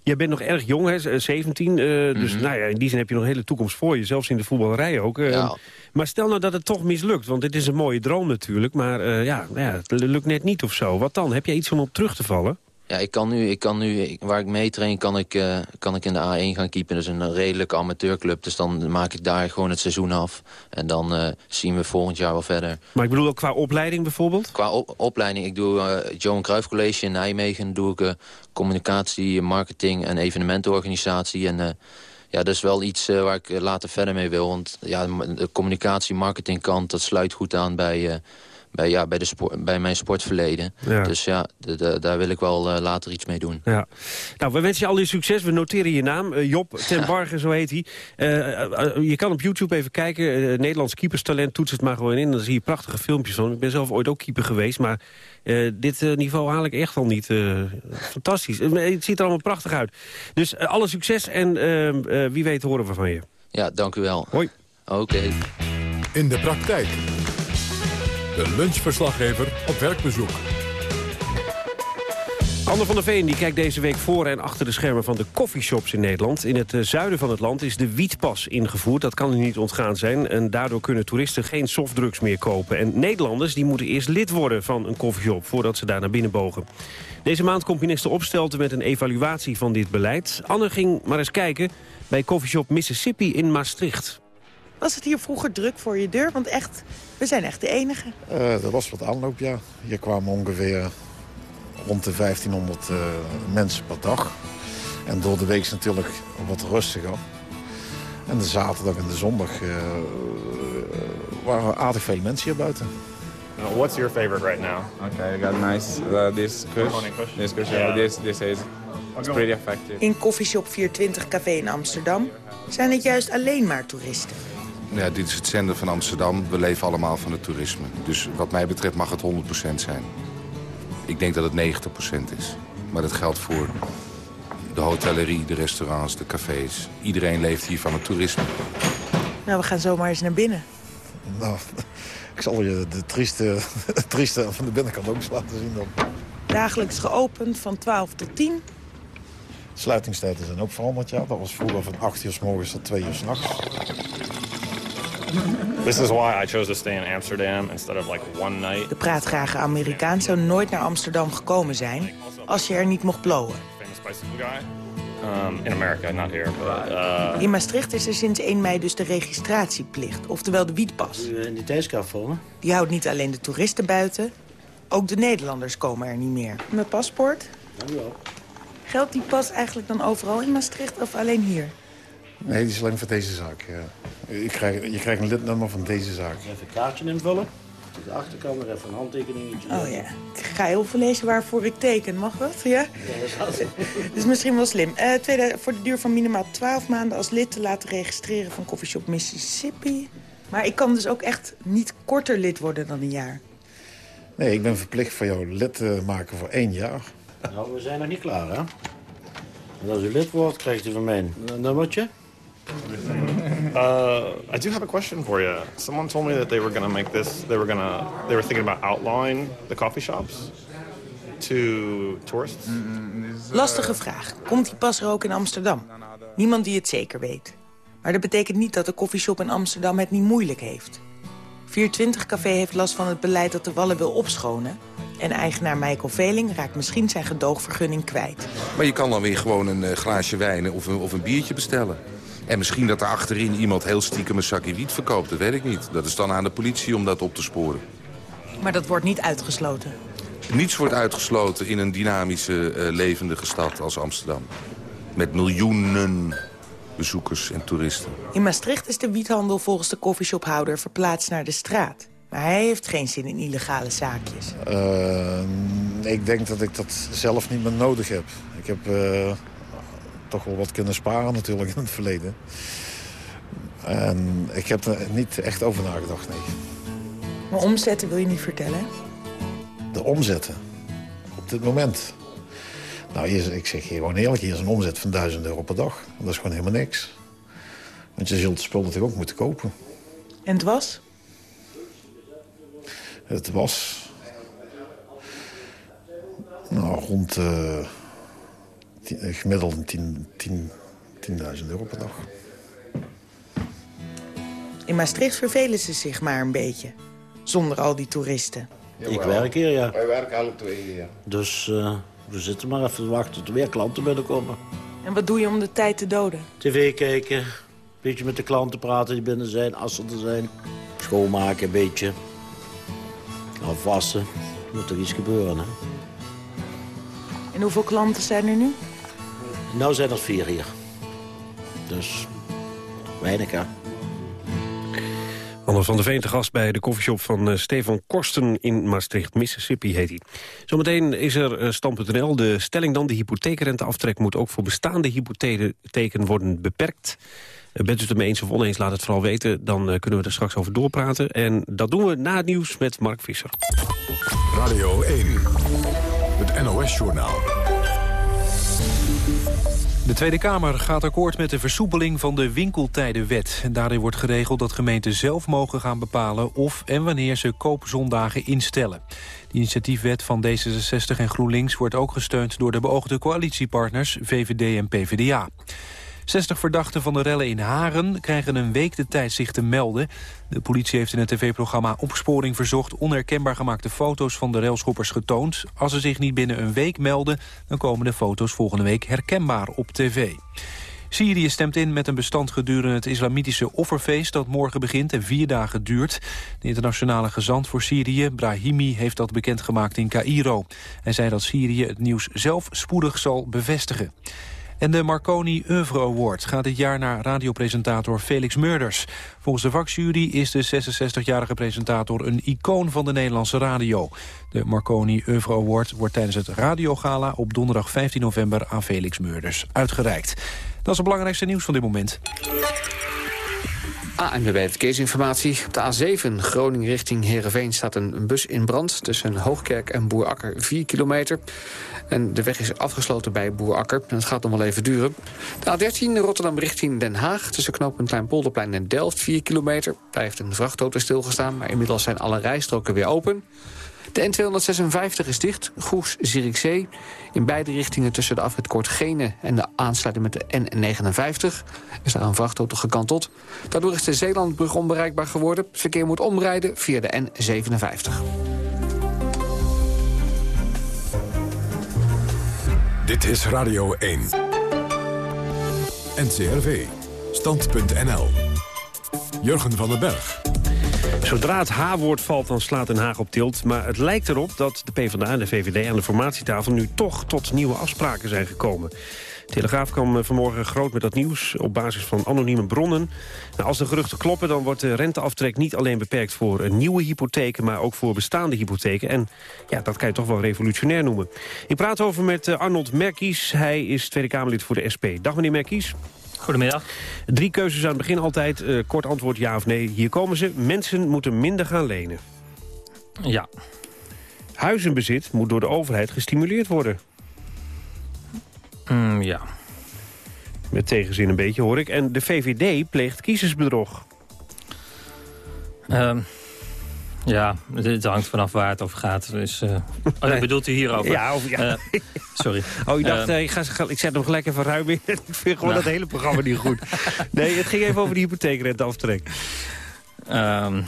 je, bent- nog erg jong, hè, z- 17. eh, Dus Mhm. nou ja, in die zin heb je nog een hele toekomst voor je. Zelfs in de voetballerij ook. Ja. Maar stel nou dat het toch mislukt. Want dit is een mooie droom natuurlijk. Maar ja, nou ja, het lukt net niet of zo. Wat dan? Heb jij iets om op terug te vallen? Ja, ik kan nu, ik kan nu ik- waar ik mee train, kan ik, eh, kan ik in de A1 gaan keepen. Dat is een redelijke amateurclub. Dus dan maak ik daar gewoon het seizoen af. En dan eh, zien we volgend jaar wel verder. Maar ik bedoel ook qua opleiding bijvoorbeeld? Qua op- opleiding, ik doe eh Johan Cruijff College in Nijmegen. doe ik communicatie, marketing en evenementenorganisatie. En ja, dat is wel iets waar ik later verder mee wil. Want ja, de communicatie, marketingkant, dat sluit goed aan bij... bij, ja, bij, de sport, bij mijn sportverleden. Ja. Dus ja, de- de- daar wil ik wel eh, later iets mee doen. Ja. Nou, we wensen je al je succes. We noteren je naam. Eh, Job ten Barge, zo heet hij. Eh, je kan op YouTube even kijken. Nederlands keeperstalent, toets het maar gewoon in. Dan zie je prachtige filmpjes van. Ik ben zelf ooit ook keeper geweest. Maar eh, dit niveau haal ik echt al niet. eh, fantastisch. Het ziet er allemaal prachtig uit. Dus alle succes en eh, eh, wie weet horen we van je. Ja, dank u wel. Hoi. Oké. In de praktijk. De lunchverslaggever op werkbezoek. Anne van der Veen die kijkt deze week voor en achter de schermen van de coffeeshops in Nederland. In het eh, zuiden van het land is de wietpas ingevoerd. Dat kan u niet ontgaan zijn. En daardoor kunnen toeristen geen softdrugs meer kopen. En Nederlanders die moeten eerst lid worden van een coffeeshop... voordat ze daar naar binnen bogen. Deze maand komt minister Opstelten met een evaluatie van dit beleid. Anne ging maar eens kijken bij coffeeshop Mississippi in Maastricht. Was het hier vroeger druk voor je deur? Want echt, we zijn echt de enige. Eh er was wat aanloop, ja. Hier kwamen ongeveer rond de 1500 eh, mensen per dag. En door de week is natuurlijk wat rustiger. En de zaterdag en de zondag eh, eh, waren aardig veel mensen hier buiten. Uh, what's your favorite right now? Okay, I got nice. Uh, this kush. This kush. Yeah. Yeah. This this is it's pretty effective. In Coffeeshop 420 Café in Amsterdam zijn het juist alleen maar toeristen. Ja, dit is het zender van Amsterdam. We leven allemaal van het toerisme. Dus wat mij betreft mag het 100% zijn. Ik denk dat het 90% is. Maar dat geldt voor de hotellerie, de restaurants, de cafés. Iedereen leeft hier van het toerisme. Nou, we gaan zomaar eens naar binnen. Nou, ik zal je de trieste, trieste van de binnenkant ook eens laten zien dan. Dagelijks geopend van 12 tot 10. Sluitingstijden zijn ook veranderd, ja. Dat was vroeger van 8 uur s morgens tot 2 uur s'nachts. This is why I chose to stay in Amsterdam instead of like one night. De praatgrage Amerikaan zou nooit naar Amsterdam gekomen zijn... als je er niet mocht blowen. Famous bicycle guy. Um, in America, not here. But, uh, In Maastricht is er sinds 1 mei dus de registratieplicht, oftewel de wietpas. Die deze kan volgen. Die houdt niet alleen de toeristen buiten, ook de Nederlanders komen er niet meer. Mijn paspoort? Dankjewel. Geldt die pas eigenlijk dan overal in Maastricht of alleen hier? Nee, die is alleen voor deze zaak. Ja. Je, krijgt, je krijgt een lidnummer van deze zaak. Even een kaartje invullen. de achterkant nog even een handtekeningetje. Oh ja. Ik ga heel veel lezen waarvoor ik teken. Mag dat? Ja? Ja, dat is Dat is misschien wel slim. Eh, tweede, voor de duur van minimaal 12 maanden als lid te laten registreren van Coffeeshop Mississippi. Maar ik kan dus ook echt niet korter lid worden dan een jaar. Nee, ik ben verplicht voor jou lid te maken voor één jaar. Nou, we zijn nog niet klaar, hè? En als u lid wordt, krijgt u van mij een nummertje. Uh, I do have a question for you. Someone told me that they were going to make this. They were going to. They were thinking about outlawing the coffee shops to tourists. Lastige vraag. Komt die pas er ook in Amsterdam? Niemand die het zeker weet. Maar dat betekent niet dat de koffieshop in Amsterdam het niet moeilijk heeft. 420 Café heeft last van het beleid dat de Wallen wil opschonen. En eigenaar Michael Veling raakt misschien zijn gedoogvergunning kwijt. Maar je kan dan weer gewoon een eh, glaasje wijn of een, of een biertje bestellen. En misschien dat er achterin iemand heel stiekem een zakje wiet verkoopt. Dat weet ik niet. Dat is dan aan de politie om dat op te sporen. Maar dat wordt niet uitgesloten. Niets wordt uitgesloten in een dynamische, eh, levendige stad als Amsterdam. Met miljoenen bezoekers en toeristen. In Maastricht is de wiethandel volgens de koffieshophouder verplaatst naar de straat. Maar hij heeft geen zin in illegale zaakjes. Eh, ik denk dat ik dat zelf niet meer nodig heb. Ik heb eh, toch wel wat kunnen sparen natuurlijk in het verleden. En ik heb er niet echt over nagedacht, nee. Maar omzetten wil je niet vertellen? De omzetten. Op dit moment. Nou, hier, is- ik zeg hier gewoon eerlijk, hier is een omzet van 1000 euro per dag. Dat is gewoon helemaal niks. Want je zult de spullen toch ook moeten kopen. En het was? Het was... Nou, rond eh, gemiddeld een 10 10 10.000 euro per dag. In Maastricht vervelen ze zich maar een beetje. Zonder al die toeristen. Ik werk hier, ja. Wij werken alle twee hier. Dus eh, we zitten maar even te wachten tot er weer klanten binnenkomen. En wat doe je om de tijd te doden? TV kijken, een beetje met de klanten praten die binnen zijn, als ze er zijn. Schoonmaken een beetje. Afwassen. Er moet er iets gebeuren, hè. En hoeveel klanten zijn er nu? Nou zijn er vier hier. Dus weinig, hè. Anders van de Veen te gast bij de koffieshop van eh, Stefan Korsten in Maastricht, Mississippi heet hij. Zometeen is er uh, stand.nl. De stelling dan, de hypotheekrenteaftrek moet ook voor bestaande hypotheken worden beperkt. Uh, bent u het ermee eens of oneens, laat het vooral weten. Dan uh, kunnen we er straks over doorpraten. En dat doen we na het nieuws met Mark Visser. Radio 1, het NOS-journaal. De Tweede Kamer gaat akkoord met de versoepeling van de winkeltijdenwet. En daarin wordt geregeld dat gemeenten zelf mogen gaan bepalen... of en wanneer ze koopzondagen instellen. De initiatiefwet van D66 en GroenLinks wordt ook gesteund... door de beoogde coalitiepartners VVD en PvdA. 60 verdachten van de rellen in Haren krijgen een week de tijd zich te melden. De politie heeft in het tv-programma Opsporing Verzocht... onherkenbaar gemaakte foto's van de railschoppers getoond. Als ze zich niet binnen een week melden... dan komen de foto's volgende week herkenbaar op tv. Syrië stemt in met een bestand gedurende het islamitische offerfeest... dat morgen begint en vier dagen duurt. De internationale gezant voor Syrië, Brahimi, heeft dat bekendgemaakt in Cairo. Hij zei dat Syrië het nieuws zelf spoedig zal bevestigen. En de Marconi Oeuvre Award gaat dit jaar naar radiopresentator Felix Murders. Volgens de vakjury is de 66-jarige presentator een icoon van de Nederlandse radio. De Marconi Oeuvre Award wordt tijdens het radiogala op donderdag 15 november aan Felix Murders uitgereikt. Dat is het belangrijkste nieuws van dit moment. ANWB Verkeersinformatie. Op de A7 Groningen richting Heerenveen staat een bus in brand... tussen Hoogkerk en Boerakker 4 kilometer. En de weg is afgesloten bij Boerakker. En het gaat nog wel even duren. De A13 Rotterdam richting Den Haag... tussen knooppunt Kleinpolderplein en Delft 4 kilometer. Daar heeft een vrachtauto stilgestaan... maar inmiddels zijn alle rijstroken weer open. De N256 is dicht, Goes-Zierikzee. In beide richtingen tussen de afrit Kortgene en de aansluiting met de N59... is daar een vrachtauto gekanteld. Daardoor is de Zeelandbrug onbereikbaar geworden. Verkeer moet omrijden via de N57. Dit is Radio 1. NCRV. Stand.nl. Jurgen van den Berg. Zodra het H-woord valt, dan slaat Den Haag op tilt. Maar het lijkt erop dat de PvdA en de VVD aan de formatietafel... nu toch tot nieuwe afspraken zijn gekomen. Telegraaf kwam eh, vanmorgen groot met dat nieuws op basis van anonieme bronnen. Nou, als de geruchten kloppen, dan wordt de renteaftrek niet alleen beperkt voor een nieuwe hypotheken, maar ook voor bestaande hypotheken. En ja, dat kan je toch wel revolutionair noemen. Ik praat over met eh, Arnold Merkies. Hij is Tweede Kamerlid voor de SP. Dag meneer Merkies. Goedemiddag. Drie keuzes aan het begin altijd. Uh, kort antwoord ja of nee. Hier komen ze. Mensen moeten minder gaan lenen. Ja. Huizenbezit moet door de overheid gestimuleerd worden. Mm, ja. Met tegenzin een beetje, hoor ik. En de VVD pleegt kiezersbedrog. Um, ja, het hangt vanaf waar het over gaat. Dus, uh... oh, nee. bedoelt u hierover? Ja, of, ja. Uh, sorry. Oh, ik dacht, uh, ik, ga, ik zet hem gelijk even ruim in. ik vind gewoon nou. dat hele programma niet goed. nee, het ging even over de hypotheekrenteaftrek. Um,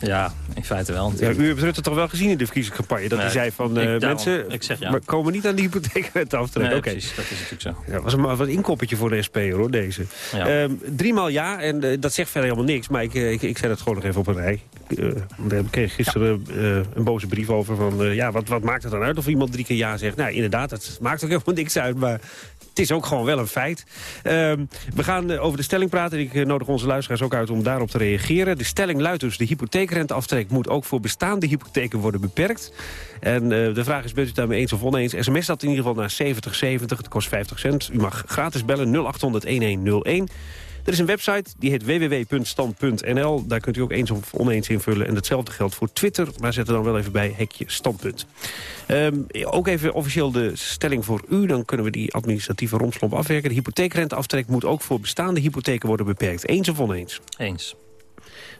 ja, in feite wel. Ja, u hebt Rutte toch wel gezien in de verkiezingscampagne? Dat nee, hij zei van ik, mensen ik zeg ja. maar komen niet aan die hypotheekrente aftrek. Nee, okay. precies, dat is natuurlijk zo. Ja, was een wat inkoppertje voor de SP hoor, deze. Ja. Um, driemaal ja, en dat zegt verder helemaal niks. Maar ik, ik, ik zet het gewoon nog even op een rij. Daar kreeg gisteren ja. een boze brief over van... ja, wat, wat maakt het dan uit of iemand drie keer ja zegt? Nou, inderdaad, het maakt ook helemaal niks uit. Maar het is ook gewoon wel een feit. Um, we gaan uh, over de stelling praten. Ik nodig onze luisteraars ook uit om daarop te reageren. De stelling luidt dus, de hypotheekrenteaftrek moet ook voor bestaande hypotheken worden beperkt. En de vraag is, bent u daarmee eens of oneens? SMS dat in ieder geval naar 7070, het kost 50 cent. U mag gratis bellen 0800-1101. Er is een website, die heet www.stand.nl. Daar kunt u ook eens of oneens invullen. En hetzelfde geldt voor Twitter, maar zet er dan wel even bij hekje standpunt. Um, ook even officieel de stelling voor u. Dan kunnen we die administratieve romslomp afwerken. De hypotheekrenteaftrek moet ook voor bestaande hypotheken worden beperkt. Eens of oneens? Eens.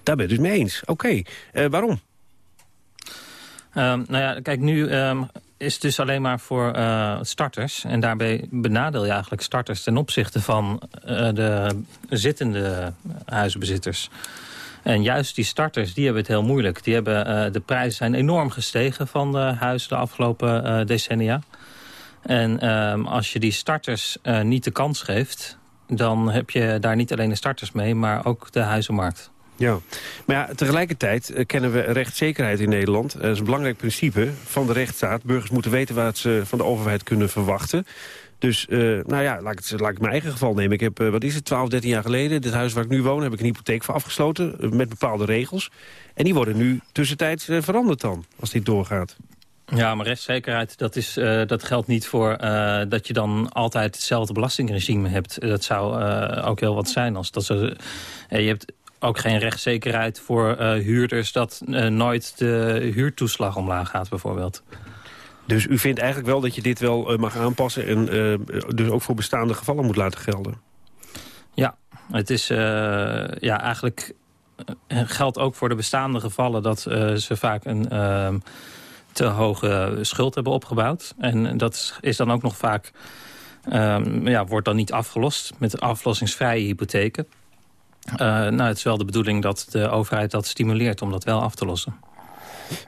Daar ben je dus mee eens. Oké. Okay. Uh, waarom? Um, nou ja, kijk, nu um, is dus alleen maar voor uh, starters. En daarbij benadeel je eigenlijk starters ten opzichte van uh, de zittende huisbezitters. En juist die starters, die hebben het heel moeilijk. Die hebben, uh, de prijzen zijn enorm gestegen van de huizen de afgelopen decennia. En um, als je die starters niet de kans geeft... dan heb je daar niet alleen de starters mee, maar ook de huizenmarkt. Ja, maar tegelijkertijd uh, kennen we rechtszekerheid in Nederland. Dat is een belangrijk principe van de rechtsstaat. Burgers moeten weten wat ze van de overheid kunnen verwachten. Dus, uh, nou ja, laat ik, het, laat ik mijn eigen geval nemen. Ik heb, wat is het, 12, 13 jaar geleden, dit huis waar ik nu woon... heb ik een hypotheek voor afgesloten, met bepaalde regels. En die worden nu tussentijds veranderd dan, als dit doorgaat. Ja, maar rechtszekerheid, dat, is, dat geldt niet voor dat je dan altijd hetzelfde belastingregime hebt. Dat zou ook heel wat zijn. Als dat je hebt ook geen rechtszekerheid voor uh, huurders... dat uh, nooit de huurtoeslag omlaag gaat, bijvoorbeeld. Dus u vindt eigenlijk wel dat je dit wel uh, mag aanpassen... en dus ook voor bestaande gevallen moet laten gelden? Ja, het is ja, eigenlijk geldt ook voor de bestaande gevallen... dat ze vaak een ehm, te hoge schuld hebben opgebouwd. En dat is dan ook nog vaak... Um, ja, wordt dan niet afgelost met aflossingsvrije hypotheken. Uh, nou, het is wel de bedoeling dat de overheid dat stimuleert om dat wel af te lossen.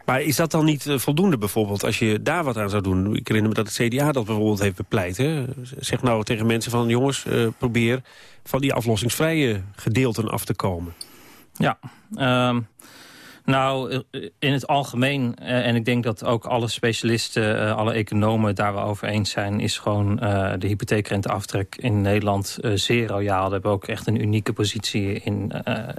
Maar is dat dan niet voldoende bijvoorbeeld als je daar wat aan zou doen? Ik herinner me dat het CDA dat bijvoorbeeld heeft bepleit. Hè? Zeg nou tegen mensen van jongens, uh, probeer van die aflossingsvrije gedeelten af te komen. Ja, um, nou, in het algemeen, en ik denk dat ook alle specialisten, alle economen daar wel over eens zijn, is gewoon de hypotheekrenteaftrek in Nederland zeer royaal. We hebben ook echt een unieke positie in,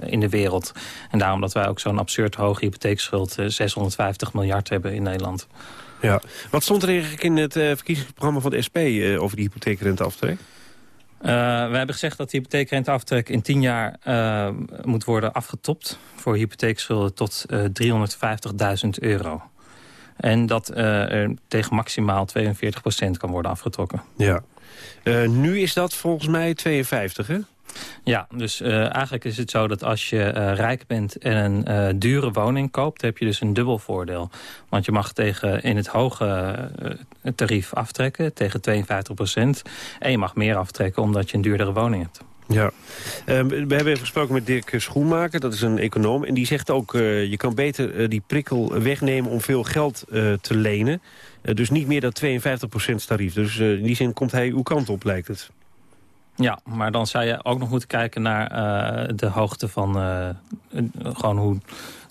in de wereld. En daarom dat wij ook zo'n absurd hoge hypotheekschuld, 650 miljard hebben in Nederland. Ja. Wat stond er eigenlijk in het verkiezingsprogramma van de SP over die hypotheekrenteaftrek? Uh, we hebben gezegd dat de hypotheekrenteaftrek in 10 jaar uh, moet worden afgetopt... voor hypotheekschulden tot uh, 350.000 euro. En dat er tegen maximaal 42% kan worden afgetrokken. Ja. nu is dat volgens mij 52, hè? Ja, dus uh, eigenlijk is het zo dat als je uh, rijk bent en een uh, dure woning koopt... heb je dus een dubbel voordeel. Want je mag tegen in het hoge tarief aftrekken, tegen 52 procent. En je mag meer aftrekken omdat je een duurdere woning hebt. Ja, we hebben even gesproken met Dirk Schoenmaker, dat is een econoom. En die zegt ook, je kan beter die prikkel wegnemen om veel geld te lenen. dus niet meer dan 52% tarief. Dus in die zin komt hij uw kant op, lijkt het. Ja, maar dan zou je ook nog moeten kijken naar uh, de hoogte van uh, gewoon hoe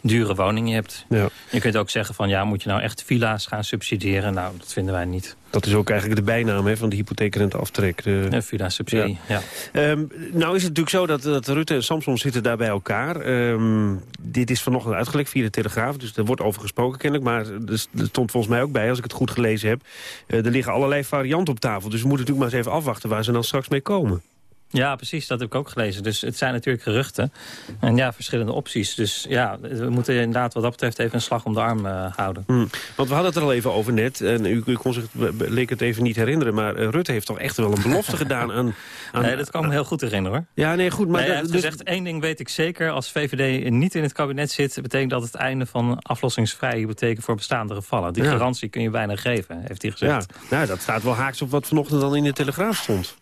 dure woningen hebt. Ja. Je kunt ook zeggen van ja, moet je nou echt villa's gaan subsidiëren? Nou, dat vinden wij niet. Dat is ook eigenlijk de bijnaam hè, van de hypotheekrenteaftrek. De... Ja, villa-subsidie, ja. ja. Um, nou is het natuurlijk zo dat, dat Rutte en Samson zitten daar bij elkaar. Um, dit is vanochtend uitgelekt via de Telegraaf, dus er wordt over gesproken kennelijk. Maar er, stond volgens mij ook bij, als ik het goed gelezen heb... Uh, er liggen allerlei varianten op tafel. Dus we moeten natuurlijk maar eens even afwachten waar ze dan straks mee komen. Ja, precies. Dat heb ik ook gelezen. Dus het zijn natuurlijk geruchten. En ja, verschillende opties. Dus ja, we moeten inderdaad wat dat betreft even een slag om de arm uh, houden. Hmm. Want we hadden het er al even over net. En u, u, kon zich, leek het even niet herinneren. Maar uh, Rutte heeft toch echt wel een belofte gedaan aan, aan... Nee, dat kan me heel goed herinneren hoor. Ja, nee, goed. Maar nee, hij heeft dus... gezegd, één ding weet ik zeker. Als VVD niet in het kabinet zit... betekent dat het einde van aflossingsvrije hypotheken voor bestaande gevallen. Die ja. garantie kun je bijna geven, heeft hij gezegd. Ja, nou, dat staat wel haaks op wat vanochtend dan in de Telegraaf stond.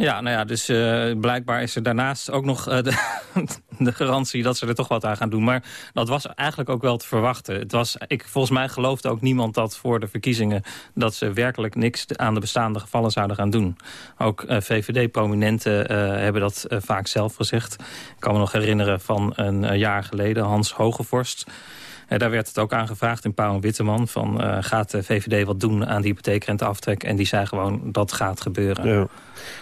Ja, nou ja, dus uh, blijkbaar is er daarnaast ook nog uh, de, de, garantie dat ze er toch wat aan gaan doen. Maar dat was eigenlijk ook wel te verwachten. Het was, ik, volgens mij geloofde ook niemand dat voor de verkiezingen... dat ze werkelijk niks aan de bestaande gevallen zouden gaan doen. Ook uh, VVD-prominenten hebben dat vaak zelf gezegd. Ik kan me nog herinneren van een jaar geleden, Hans Hogevorst... Daar werd het ook aan gevraagd in Pauw Witteman... van gaat de VVD wat doen aan die hypotheekrenteaftrek? En die zei gewoon, dat gaat gebeuren. Ja.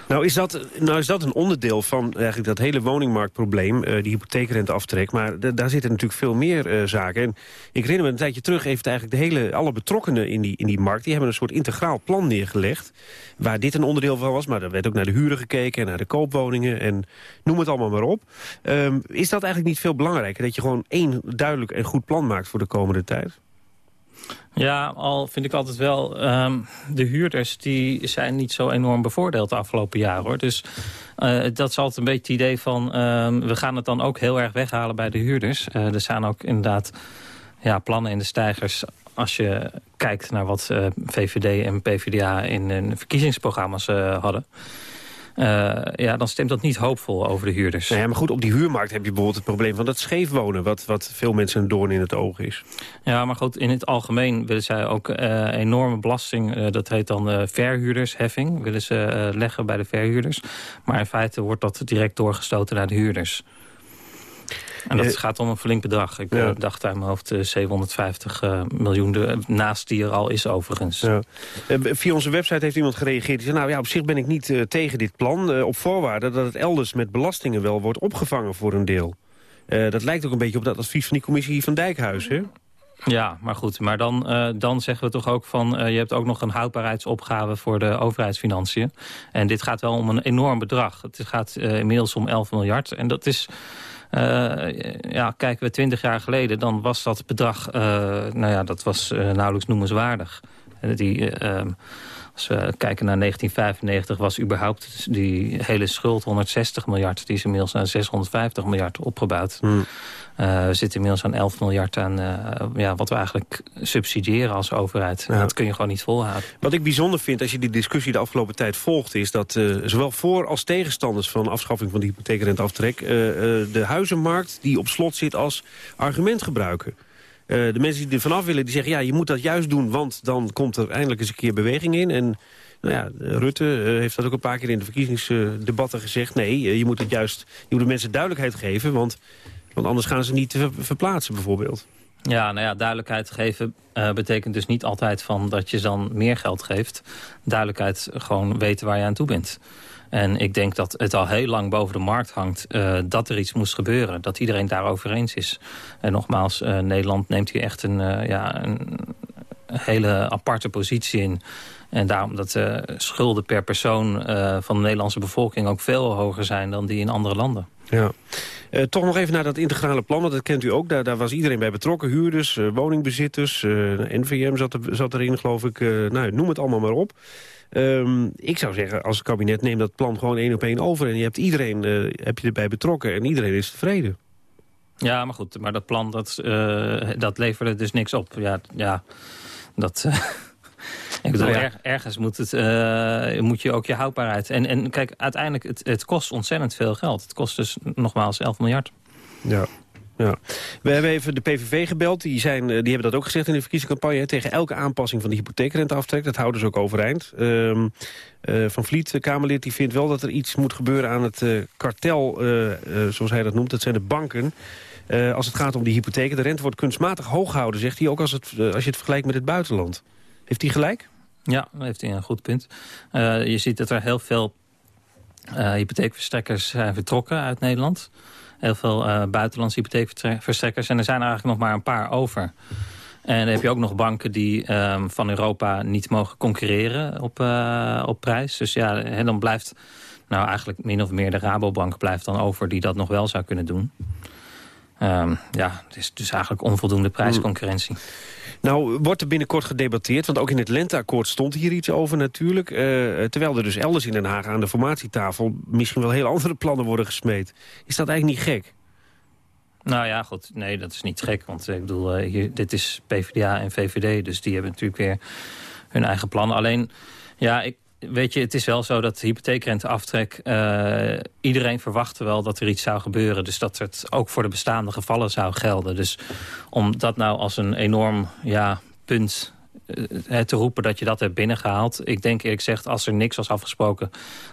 Nou is, dat, nou is dat een onderdeel van eigenlijk dat hele woningmarktprobleem, uh, die hypotheekrenteaftrek. Maar daar zitten natuurlijk veel meer uh, zaken. En ik herinner me een tijdje terug, heeft eigenlijk de hele, alle betrokkenen in die, in die markt, die hebben een soort integraal plan neergelegd. Waar dit een onderdeel van was, maar er werd ook naar de huren gekeken en naar de koopwoningen en noem het allemaal maar op. Um, is dat eigenlijk niet veel belangrijker, dat je gewoon één duidelijk en goed plan maakt voor de komende tijd? Ja, al vind ik altijd wel... Um, de huurders die zijn niet zo enorm bevoordeeld de afgelopen jaren. hoor. Dus uh, dat is altijd een beetje het idee van... Um, we gaan het dan ook heel erg weghalen bij de huurders. Uh, er staan ook inderdaad ja, plannen in de stijgers... als je kijkt naar wat uh, VVD en PvdA in hun verkiezingsprogramma's hadden... Uh, ja, dan stemt dat niet hoopvol over de huurders. Nee, maar goed, op die huurmarkt heb je bijvoorbeeld het probleem van dat scheefwonen... wat, wat veel mensen een doorn in het oog is. Ja, maar goed, in het algemeen willen zij ook uh, enorme belasting... Uh, dat heet dan verhuurdersheffing, willen ze leggen bij de verhuurders. Maar in feite wordt dat direct doorgestoten naar de huurders. En dat gaat om een flink bedrag. Ik ja. dacht uit mijn hoofd 750 uh, miljoen, de, naast die er al is overigens. Ja. via onze website heeft iemand gereageerd. Die zei, nou ja, op zich ben ik niet uh, tegen dit plan. Uh, op voorwaarde dat het elders met belastingen wel wordt opgevangen voor een deel. dat lijkt ook een beetje op dat advies van die commissie van Dijkhuis, hè? Ja, maar goed. Maar dan, uh, dan zeggen we toch ook van... Uh, je hebt ook nog een houdbaarheidsopgave voor de overheidsfinanciën. En dit gaat wel om een enorm bedrag. Het gaat uh, inmiddels om 11 miljard. En dat is... Uh, ja, kijken we twintig jaar geleden, dan was dat bedrag, uh, nou ja, dat was uh, nauwelijks noemenswaardig. die, ehm, als we kijken naar 1995 was überhaupt die hele schuld 160 miljard. Die is inmiddels aan 650 miljard opgebouwd. Uh, we zitten inmiddels aan 11 miljard aan uh, ja, wat we eigenlijk subsidiëren als overheid. Ja. Dat kun je gewoon niet volhouden. Wat ik bijzonder vind als je die discussie de afgelopen tijd volgt... is dat uh, zowel voor- als tegenstanders van afschaffing van de hypotheekrenteaftrek... de huizenmarkt die op slot zit als argument gebruiken. De mensen die er vanaf willen, die zeggen... ja, je moet dat juist doen, want dan komt er eindelijk eens een keer beweging in... En nou ja, Rutte heeft dat ook een paar keer in de verkiezingsdebatten gezegd. Nee, je moet het juist, je moet de mensen duidelijkheid geven, want want anders gaan ze niet verplaatsen bijvoorbeeld. Ja, nou ja, duidelijkheid geven uh, betekent dus niet altijd van dat je dan meer geld geeft. Duidelijkheid gewoon weten waar je aan toe bent. En ik denk dat het al heel lang boven de markt hangt uh, dat er iets moest gebeuren. Dat iedereen daarover eens is. En nogmaals, uh, Nederland neemt hier echt een, ja, een hele aparte positie in. En daarom dat de schulden per persoon van de Nederlandse bevolking ook veel hoger zijn dan die in andere landen. Ja. Uh, toch nog even naar dat integrale plan, want dat kent u ook. Daar, daar was iedereen bij betrokken. Huurders, uh, woningbezitters, uh, eh, NVM zat, er, zat erin, geloof ik. nou, noem het allemaal maar op. Um, ik zou zeggen, als het kabinet neemt dat plan gewoon één op één over... en je hebt iedereen heb je erbij betrokken en iedereen is tevreden. Ja, maar goed, maar dat plan dat, dat leverde dus niks op. Ja, ja dat... Ik bedoel, ergens moet, het, uh, moet je ook je houdbaarheid... En, en kijk, uiteindelijk, het, het kost ontzettend veel geld. Het kost dus nogmaals 11 miljard. Ja. Ja. We hebben even de PVV gebeld. Die, zijn, die hebben dat ook gezegd in de verkiezingscampagne. Tegen elke aanpassing van de hypotheekrenteaftrek. Dat houden ze ook overeind. Uh, van Vliet, de Kamerlid, die vindt wel dat er iets moet gebeuren aan het uh, kartel. Uh, zoals hij dat noemt. Dat zijn de banken. als het gaat om die hypotheken. De rente wordt kunstmatig hoog gehouden, zegt hij. Ook als, het, als je het vergelijkt met het buitenland. Heeft hij gelijk? Ja, heeft hij een goed punt. je ziet dat er heel veel hypotheekverstrekkers zijn vertrokken uit Nederland heel veel uh, buitenlandse hypotheekverstrekkers. En er zijn eigenlijk nog maar een paar over. En dan heb je ook nog banken die um, van Europa niet mogen concurreren op, uh, op prijs. Dus ja, en dan blijft nou eigenlijk min of meer de Rabobank blijft dan over die dat nog wel zou kunnen doen. Um, ja, het is dus eigenlijk onvoldoende prijsconcurrentie. Nou, wordt er binnenkort gedebatteerd, want ook in het lenteakkoord stond hier iets over natuurlijk. Uh, terwijl er dus elders in Den Haag aan de formatietafel misschien wel heel andere plannen worden gesmeed. Is dat eigenlijk niet gek? Nou ja, goed. Nee, dat is niet gek. Want ik bedoel, hier, dit is PvdA en VVD. Dus die hebben natuurlijk weer hun eigen plannen. Alleen, ja, ik, weet je, het is wel zo dat de hypotheekrenteaftrek... Uh, iedereen verwachtte wel dat er iets zou gebeuren. Dus dat het ook voor de bestaande gevallen zou gelden. Dus om dat nou als een enorm ja, punt te roepen dat je dat hebt binnengehaald. Ik denk eerlijk gezegd, als er niks was afgesproken...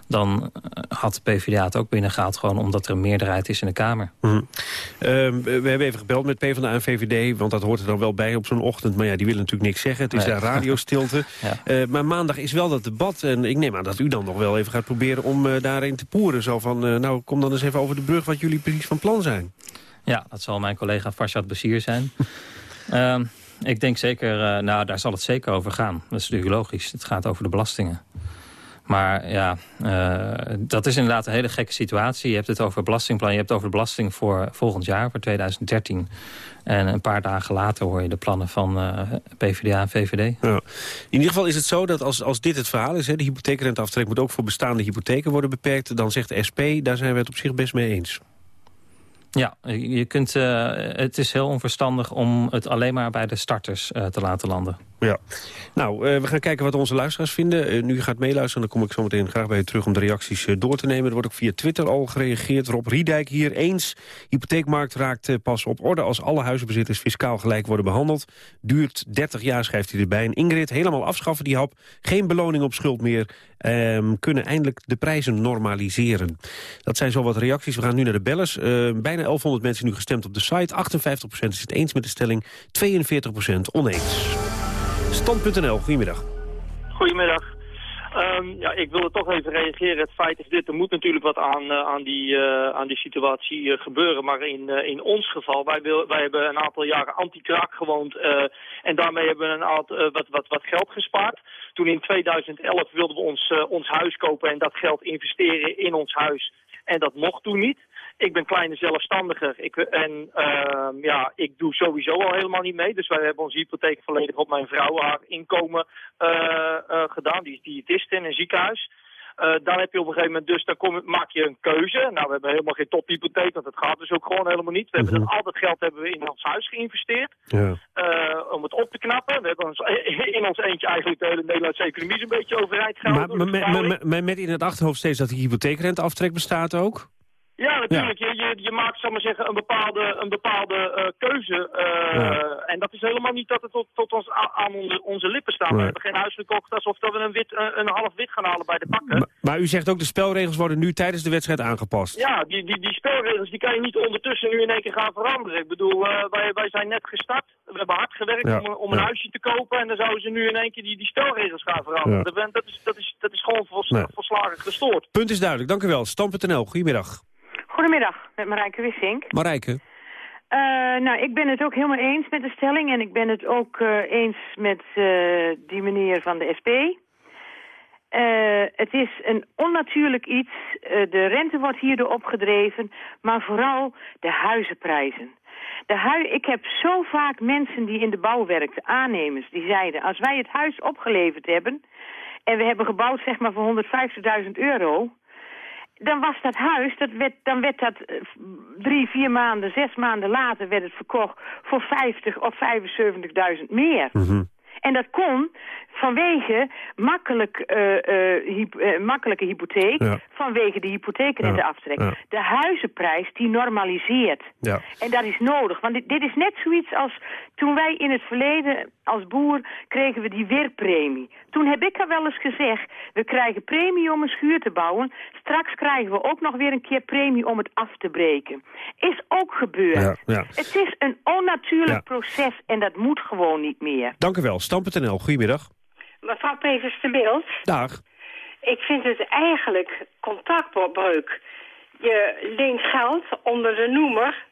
dan uh, had de PvdA het ook binnengehaald. Gewoon omdat er een meerderheid is in de Kamer. Mm. Uh, we hebben even gebeld met PvdA en VVD... want dat hoort er dan wel bij op zo'n ochtend. Maar ja, die willen natuurlijk niks zeggen. Het is nee. daar radiostilte. ja. maar maandag is wel dat debat. En ik neem aan dat u dan nog wel even gaat proberen om daarin te poeren. Zo van, nou, kom dan eens even over de brug wat jullie precies van plan zijn. Ja, dat zal mijn collega Farshad Basir zijn. Ik denk zeker, uh, nou daar zal het zeker over gaan. Dat is natuurlijk logisch. Het gaat over de belastingen. Maar ja, uh, dat is inderdaad een hele gekke situatie. Je hebt het over belastingplan, je hebt het over de belasting voor volgend jaar, voor 2013. En een paar dagen later hoor je de plannen van uh, PvdA en VVD. In ieder geval is het zo dat als, als dit het verhaal is... Hè, de hypotheekrenteaftrek moet ook voor bestaande hypotheken worden beperkt... dan zegt de SP, daar zijn we het op zich best mee eens. Ja, je kunt, uh, het is heel onverstandig om het alleen maar bij de starters uh, te laten landen. Ja. Nou, uh, we gaan kijken wat onze luisteraars vinden. nu gaat meeluisteren, dan kom ik zo meteen graag bij je terug om de reacties door te nemen. Er wordt ook via Twitter al gereageerd. Rob Riedijk hier eens. Hypotheekmarkt raakt pas op orde als alle huizenbezitters fiscaal gelijk worden behandeld. Duurt 30 jaar, schrijft hij erbij. Ingrid, helemaal afschaffen die hap. Geen beloning op schuld meer. Um, kunnen eindelijk de prijzen normaliseren. Dat zijn zo wat reacties. We gaan nu naar de bellers. Uh, bijna 1100 mensen nu gestemd op de site. 58% is het eens met de stelling, 42% oneens. Stand.nl, goedemiddag. Goedemiddag. Um, ja, ik wilde toch even reageren. Het feit is dit, er moet natuurlijk wat aan, uh, aan, die, uh, aan die situatie uh, gebeuren. Maar in, in ons geval, wij, wil, wij hebben een aantal jaren anti-kraak gewoond. en daarmee hebben we een aantal, wat, wat, wat geld gespaard. Toen in 2011 wilden we ons, ons huis kopen en dat geld investeren in ons huis. En dat mocht toen niet. Ik ben kleine zelfstandiger ik, en uh, ja, ik doe sowieso al helemaal niet mee. Dus wij hebben onze hypotheek volledig op mijn vrouw haar inkomen uh, uh, gedaan. Die is diëtist in een ziekenhuis. Uh, dan heb je op een gegeven moment dus, dan kom, maak je een keuze. Nou, we hebben helemaal geen tophypotheek, want dat gaat dus ook gewoon helemaal niet. We hebben al dat geld hebben we in ons huis geïnvesteerd. Ja. Om het op te knappen. We hebben ons, in ons eentje eigenlijk de hele Nederlandse economie een beetje overheid gehouden. Maar, met, met in het achterhoofd steeds dat die hypotheekrenteaftrek bestaat ook? Ja, natuurlijk. Ja. Je, je, je, maakt, zal maar zeggen, een bepaalde, een bepaalde uh, keuze. Uh, ja. En dat is helemaal niet dat het tot, tot ons aan onze, onze lippen staat. We hebben geen huis gekocht alsof dat we een, wit, een, een, half wit gaan halen bij de bakken. Maar, maar, u zegt ook de spelregels worden nu tijdens de wedstrijd aangepast. Ja, die, die, die spelregels die kan je niet ondertussen nu in één keer gaan veranderen. Ik bedoel, uh, wij, wij zijn net gestart. We hebben hard gewerkt ja. om, om een huisje te kopen. En dan zouden ze nu in één keer die, die spelregels gaan veranderen. Dat, dat, is, dat, is, dat is gewoon volslagen gestoord. Punt is duidelijk. Dank u wel. Stam.nl. Goedemiddag. Goedemiddag, met Marijke Wissink. Marijke. Uh, nou, ik ben het ook helemaal eens met de stelling en ik ben het ook uh, eens met uh, die meneer van de SP. het is een onnatuurlijk iets. de rente wordt hierdoor opgedreven, maar vooral de huizenprijzen. De hui ik heb zo vaak mensen die in de bouw werkten, aannemers, die zeiden... als wij het huis opgeleverd hebben en we hebben gebouwd zeg maar voor 150.000 euro dan was dat huis, dat werd, dan werd dat uh, drie, vier maanden, zes maanden later werd het verkocht voor 50 of 75.000 meer. Mm -hmm. En dat kon vanwege makkelijk, uh, makkelijke hypotheek, vanwege de hypotheekrenteaftrek. Ja. De huizenprijs die normaliseert. Ja. En dat is nodig, want dit, dit, is net zoiets als toen wij in het verleden als boer kregen we die weerpremie. Toen heb ik al wel eens gezegd, we krijgen premie om een schuur te bouwen, straks krijgen we ook nog weer een keer premie om het af te breken. Is ook gebeurd. Het is een onnatuurlijk proces en dat moet gewoon niet meer. Dank u wel. Stam.nl, goedemiddag. Mevrouw Peters de Beeld. Dag. Ik vind het eigenlijk contactbreuk. Je leent geld onder de noemer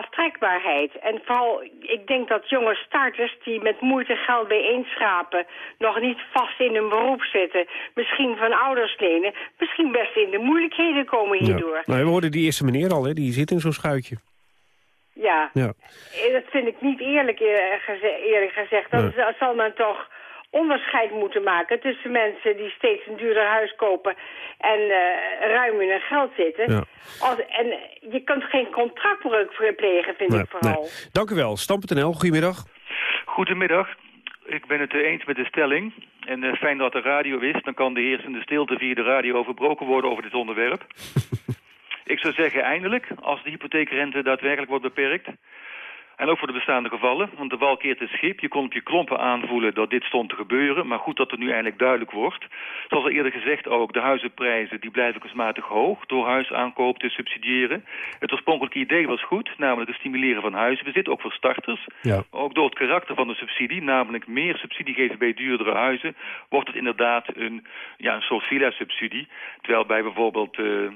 aftrekbaarheid. En vooral, ik denk dat jonge starters die met moeite geld bijeenschrapen... nog niet vast in een beroep zitten, misschien van ouders lenen... misschien best in de moeilijkheden komen hierdoor. Ja. Nou, we hoorden die eerste meneer al, hè? die zit in zo'n schuitje. Ja. ja, dat vind ik niet eerlijk, eerlijk gezegd. Dan zal men toch onderscheid moeten maken tussen mensen die steeds een duurder huis kopen en uh, ruim in hun geld zitten. Ja. Als, en je kunt geen contractbreuk plegen, vind ik vooral. Nee. Dank u wel. Stam.nl, goedemiddag. Goedemiddag. Ik ben het eens met de stelling. En uh, fijn dat de radio is. Dan kan de heersende stilte via de radio verbroken worden over dit onderwerp. ik zou zeggen eindelijk, als de hypotheekrente daadwerkelijk wordt beperkt... En ook voor de bestaande gevallen, want de wal keert het schip. Je kon op je klompen aanvoelen dat dit stond te gebeuren. Maar goed dat het nu eindelijk duidelijk wordt. Zoals al eerder gezegd ook, de huizenprijzen die blijven kunstmatig hoog... door huisaankoop te subsidiëren. Het oorspronkelijke idee was goed, namelijk het stimuleren van huizenbezit, ook voor starters. Ja. Ook door het karakter van de subsidie, namelijk meer subsidie geven bij duurdere huizen... wordt het inderdaad een, ja, een soort villa-subsidie. Terwijl bij bijvoorbeeld... Uh,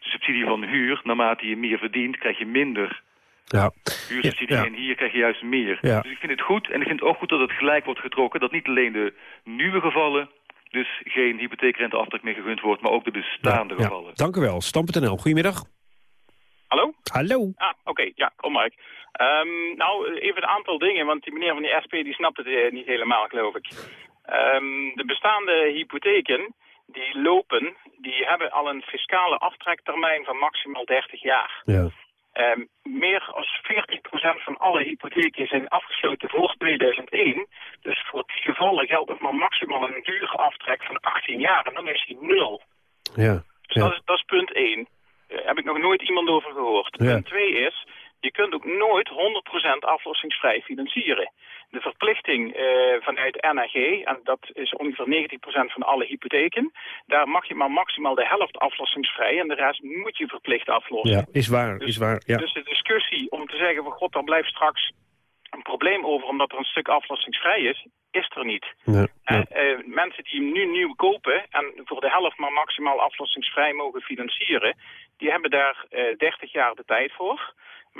de subsidie van huur, naarmate je meer verdient, krijg je minder ja. huursubsidie en hier krijg je juist meer. Ja. Dus ik vind het goed en ik vind het ook goed dat het gelijk wordt getrokken. Dat niet alleen de nieuwe gevallen dus geen hypotheekrenteaftrek meer gegund wordt, maar ook de bestaande ja, gevallen. Dank u wel. Stam.nl, goedemiddag. Hallo? Hallo. Ah, oké. Ja, kom maar. Um, nou, even een aantal dingen, want die meneer van die SP die snapt het eh, niet helemaal, geloof ik. Um, de bestaande hypotheken, die lopen, die hebben al een fiscale aftrektermijn van maximaal 30 jaar. Ja. Um, meer dan 40% van alle hypotheken zijn afgesloten voor 2001. Dus voor die gevallen geldt nog maar maximaal een dure aftrek van 18 jaar. En dan is die nul. Ja. Dus ja. Dat, is, dat is punt 1. Daar heb ik nog nooit iemand over gehoord. Ja. Punt 2 is, je kunt ook nooit 100% aflossingsvrij financieren. De verplichting uh, vanuit NAG, en dat is ongeveer 90% van alle hypotheken, daar mag je maar maximaal de helft aflossingsvrij en de rest moet je verplicht aflossen. Ja, is waar, dus, is waar. Ja. Dus de discussie om te zeggen van god, daar blijft straks een probleem over omdat er een stuk aflossingsvrij is, is er niet. Nee, uh, uh, mensen die hem nu nieuw kopen en voor de helft maar maximaal aflossingsvrij mogen financieren, die hebben daar 30 jaar de tijd voor.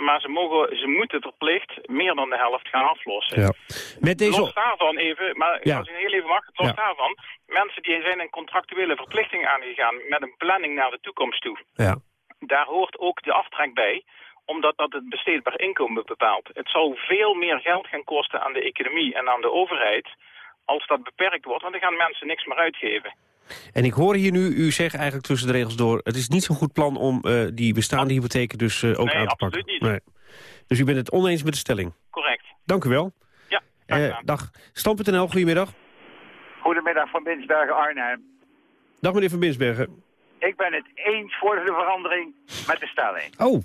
Maar ze, mogen, ze moeten verplicht meer dan de helft gaan aflossen. Ja. Met deze... Los daarvan even, maar Ja. als ik heel even mag, los Ja. daarvan. Mensen die zijn een contractuele verplichting aangegaan met een planning naar de toekomst toe. Ja. Daar hoort ook de aftrek bij omdat dat het besteedbaar inkomen bepaalt. Het zal veel meer geld gaan kosten aan de economie en aan de overheid... als dat beperkt wordt, want dan gaan mensen niks meer uitgeven. En ik hoor hier nu u zeggen eigenlijk tussen de regels door... het is niet zo'n goed plan om eh, die bestaande hypotheken dus eh, ook Nee, aan te absoluut pakken. niet. Nee. Dus u bent het oneens met de stelling. Correct. Dank u wel. Ja, Eh, dag. Stam.nl, goedemiddag. Goedemiddag van Binsbergen Arnhem. Dag meneer Van Binsbergen. Ik ben het eens voor de verandering met de stelling. Oh,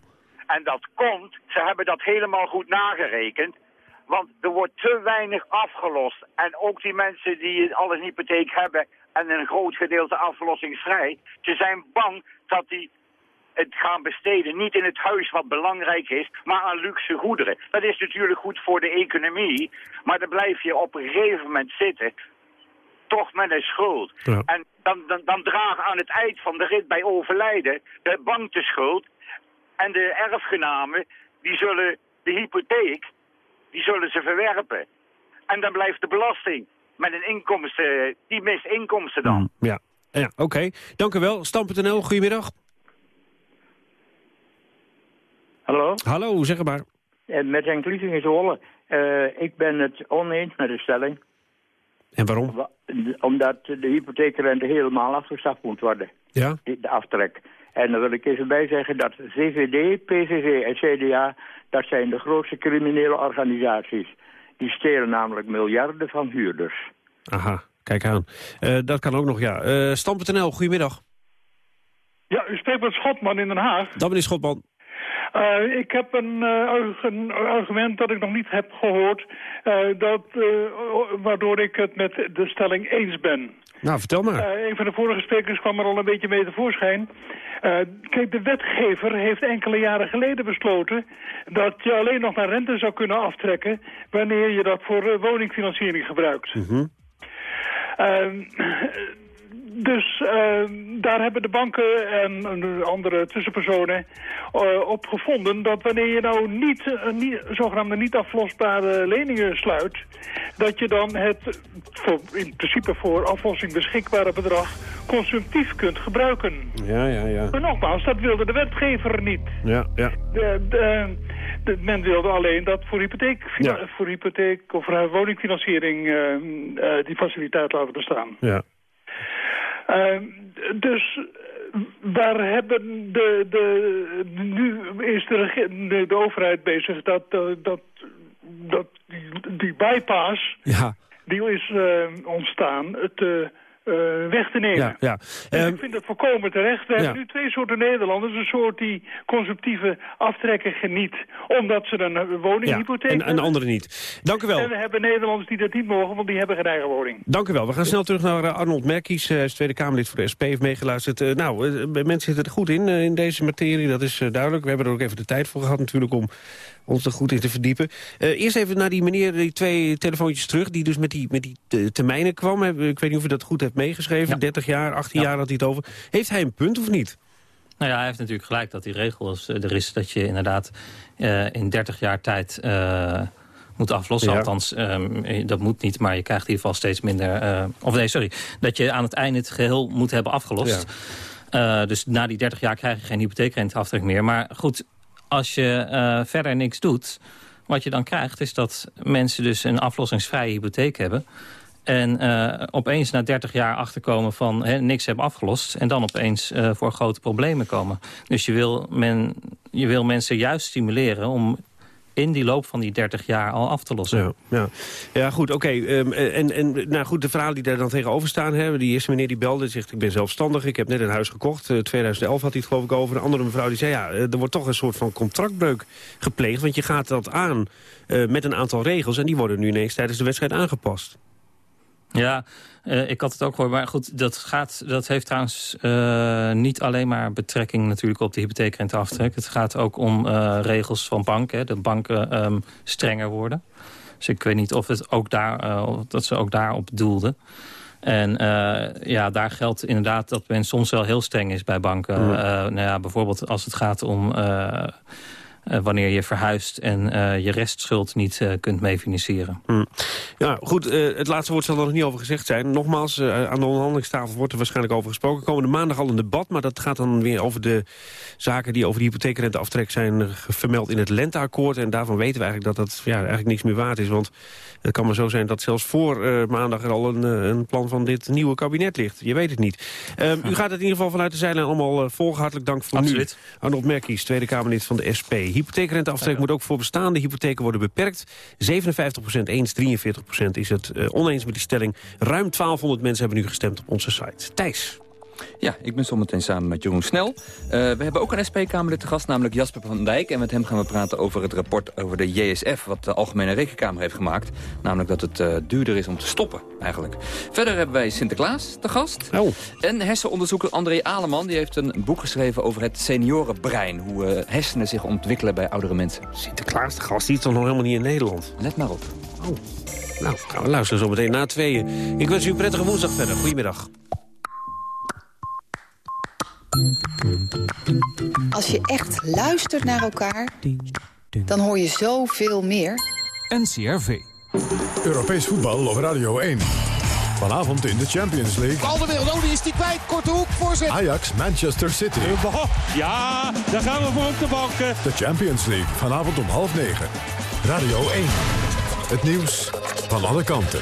En dat komt, ze hebben dat helemaal goed nagerekend. Want er wordt te weinig afgelost. En ook die mensen die al een hypotheek hebben en een groot gedeelte aflossingsvrij. Ze zijn bang dat die het gaan besteden niet in het huis wat belangrijk is, maar aan luxe goederen. Dat is natuurlijk goed voor de economie, maar dan blijf je op een gegeven moment zitten, toch met een schuld. Ja. En dan, dan, dan dragen aan het eind van de rit bij overlijden de bank de schuld en de erfgenamen, die zullen de hypotheek, die zullen ze verwerpen. En dan blijft de belasting met een inkomsten, die mist inkomsten dan. ja. ja Oké, dank u wel. Stam.nl, goedemiddag. Hallo? Hallo, zeg het maar. Eh, Met Henk Lieving in Zwolle. Eh, ik ben het oneens met de stelling. En waarom? Wa- Omdat de hypotheekrente helemaal afgeschaft moet worden. Ja? De aftrek. En dan wil ik even bij zeggen dat VVD, PVV en CDA... dat zijn de grootste criminele organisaties. Die stelen namelijk miljarden van huurders. Aha, kijk aan. Eh, dat kan ook nog, ja. Uh, Stam.nl, goedemiddag. Ja, u spreekt met Schotman in Den Haag. Dat meneer Schotman. Uh, ik heb een, uh, een, argument dat ik nog niet heb gehoord, uh, dat, waardoor ik het met de stelling eens ben. Nou, vertel maar. een van de vorige sprekers kwam er al een beetje mee tevoorschijn. kijk, de wetgever heeft enkele jaren geleden besloten dat je alleen nog maar rente zou kunnen aftrekken wanneer je dat voor woningfinanciering gebruikt. Mm dus uh, daar hebben de banken en andere tussenpersonen uh, op gevonden dat wanneer je nou niet, uh, niet, zogenaamde niet aflosbare leningen sluit, dat je dan het voor, in principe voor aflossing beschikbare bedrag consumptief kunt gebruiken. Ja, ja, ja. Maar nogmaals, dat wilde de wetgever niet. Ja, ja. De, de, de, men wilde alleen dat voor hypotheek, ja. voor hypotheek of woningfinanciering die faciliteit laten bestaan. Ja. Uh, dus daar hebben de, de, nu is de, de, de overheid bezig dat, dat, dat die, die bypass, ja. die is uh, ontstaan, het... Uh, uh, weg te nemen. Ja, ja. Dus um, ik vind dat volkomen terecht. We ja. hebben nu twee soorten Nederlanders. Een soort die consumptieve aftrekken geniet, omdat ze een woninghypotheek ja, en, en andere niet. Dank u wel. En we hebben Nederlanders die dat niet mogen, want die hebben geen eigen woning. Dank u wel. We gaan snel terug naar Arnold Merkies. Hij is Tweede Kamerlid voor de SP, heeft meegeluisterd. Nou, mensen zitten er goed in, in deze materie, dat is duidelijk. We hebben er ook even de tijd voor gehad natuurlijk om ons er goed in te verdiepen. Uh, eerst even naar die meneer, die twee telefoontjes terug... die dus met die, met die termijnen kwam. Ik weet niet of u dat goed hebt meegeschreven. Ja. 30 jaar, 18 ja. jaar had hij het over. Heeft hij een punt of niet? Nou ja, hij heeft natuurlijk gelijk dat die regel is, er is dat je inderdaad uh, in 30 jaar tijd... Uh, moet aflossen. Ja. Althans, um, dat moet niet, maar je krijgt in ieder geval steeds minder... Uh, of nee, sorry, dat je aan het einde het geheel moet hebben afgelost. Ja. Uh, dus na die 30 jaar krijg je geen hypotheekrenteaftrek meer. Maar goed, als je uh, verder niks doet... wat je dan krijgt, is dat mensen dus een aflossingsvrije hypotheek hebben... En uh, opeens na 30 jaar achterkomen van he, niks hebben afgelost... en dan opeens uh, voor grote problemen komen. Dus je wil, men, je wil mensen juist stimuleren om in die loop van die 30 jaar al af te lossen. Ja, ja. ja goed, oké. Okay. Um, en, en nou goed, de verhalen die daar dan tegenover staan... Hè, die eerste meneer die belde zegt, ik ben zelfstandig, ik heb net een huis gekocht. Uh, 2011 had hij het geloof ik over. Een andere mevrouw die zei, ja, er wordt toch een soort van contractbreuk gepleegd... want je gaat dat aan met een aantal regels... en die worden nu ineens tijdens de wedstrijd aangepast. Ja, uh, ik had het ook gehoord. Maar goed, dat, gaat, dat heeft trouwens uh, niet alleen maar betrekking natuurlijk op de hypotheekrenteaftrek. Het gaat ook om uh, regels van banken. De banken um, strenger worden. Dus ik weet niet of, het ook daar, dat ze ook daarop doelden. En ja, daar geldt inderdaad dat men soms wel heel streng is bij banken. Mm. nou ja, bijvoorbeeld als het gaat om uh, wanneer je verhuist en uh, je restschuld niet uh, kunt meefinancieren. Hmm. Ja, goed. het laatste woord zal er nog niet over gezegd zijn. Nogmaals, aan de onderhandelingstafel wordt er waarschijnlijk over gesproken. Komende maandag al een debat, maar dat gaat dan weer over de zaken... die over de hypotheekrenteaftrek zijn vermeld in het lenteakkoord. En daarvan weten we eigenlijk dat dat ja, eigenlijk niks meer waard is. Want het kan maar zo zijn dat zelfs voor maandag er al een, een, plan van dit nieuwe kabinet ligt. Je weet het niet. Um, u gaat het in ieder geval vanuit de zijlijn allemaal volgen. Hartelijk dank voor Absoluut. nu. Arnold Merkies, Tweede Kamerlid van de SP hypotheekrenteaftrek moet ook voor bestaande hypotheken worden beperkt. 57% eens, 43% is het uh, oneens met die stelling. Ruim 1200 mensen hebben nu gestemd op onze site. Thijs. Ja, ik ben zometeen samen met Jeroen Snel. Uh, we hebben ook een SP-Kamerlid te gast, namelijk Jasper van Dijk. En met hem gaan we praten over het rapport over de JSF... wat de Algemene Rekenkamer heeft gemaakt. Namelijk dat het uh, duurder is om te stoppen, eigenlijk. Verder hebben wij Sinterklaas te gast. Oh. En hersenonderzoeker André Aleman die heeft een boek geschreven over het seniorenbrein. Hoe uh, hersenen zich ontwikkelen bij oudere mensen. Sinterklaas de gast, die is toch nog helemaal niet in Nederland? Let maar op. Oh. Nou, gaan we luisteren zo meteen na tweeën. Ik wens u een prettige woensdag verder. Goedemiddag. Als je echt luistert naar elkaar, dan hoor je zoveel meer. NCRV. Europees voetbal op Radio 1. Vanavond in de Champions League. Al de wereld, oh, die is die kwijt. Korte hoek, voorzet. Ajax, Manchester City. Ja, daar gaan we voor op de banken. De Champions League, vanavond om half negen. Radio 1. Het nieuws van alle kanten.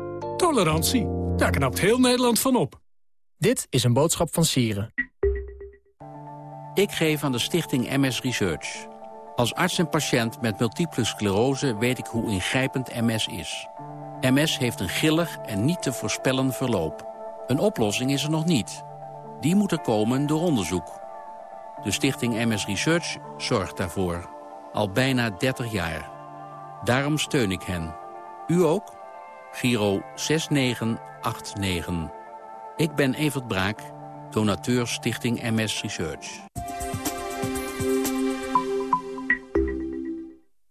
Tolerantie, daar knapt heel Nederland van op. Dit is een boodschap van Sieren. Ik geef aan de stichting MS Research. Als arts en patiënt met multiple sclerose weet ik hoe ingrijpend MS is. MS heeft een gillig en niet te voorspellen verloop. Een oplossing is er nog niet. Die moet er komen door onderzoek. De stichting MS Research zorgt daarvoor. Al bijna 30 jaar. Daarom steun ik hen. U ook? Giro 6989. Ik ben Evert Braak, donateur Stichting MS Research.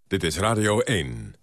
Dit is Radio 1.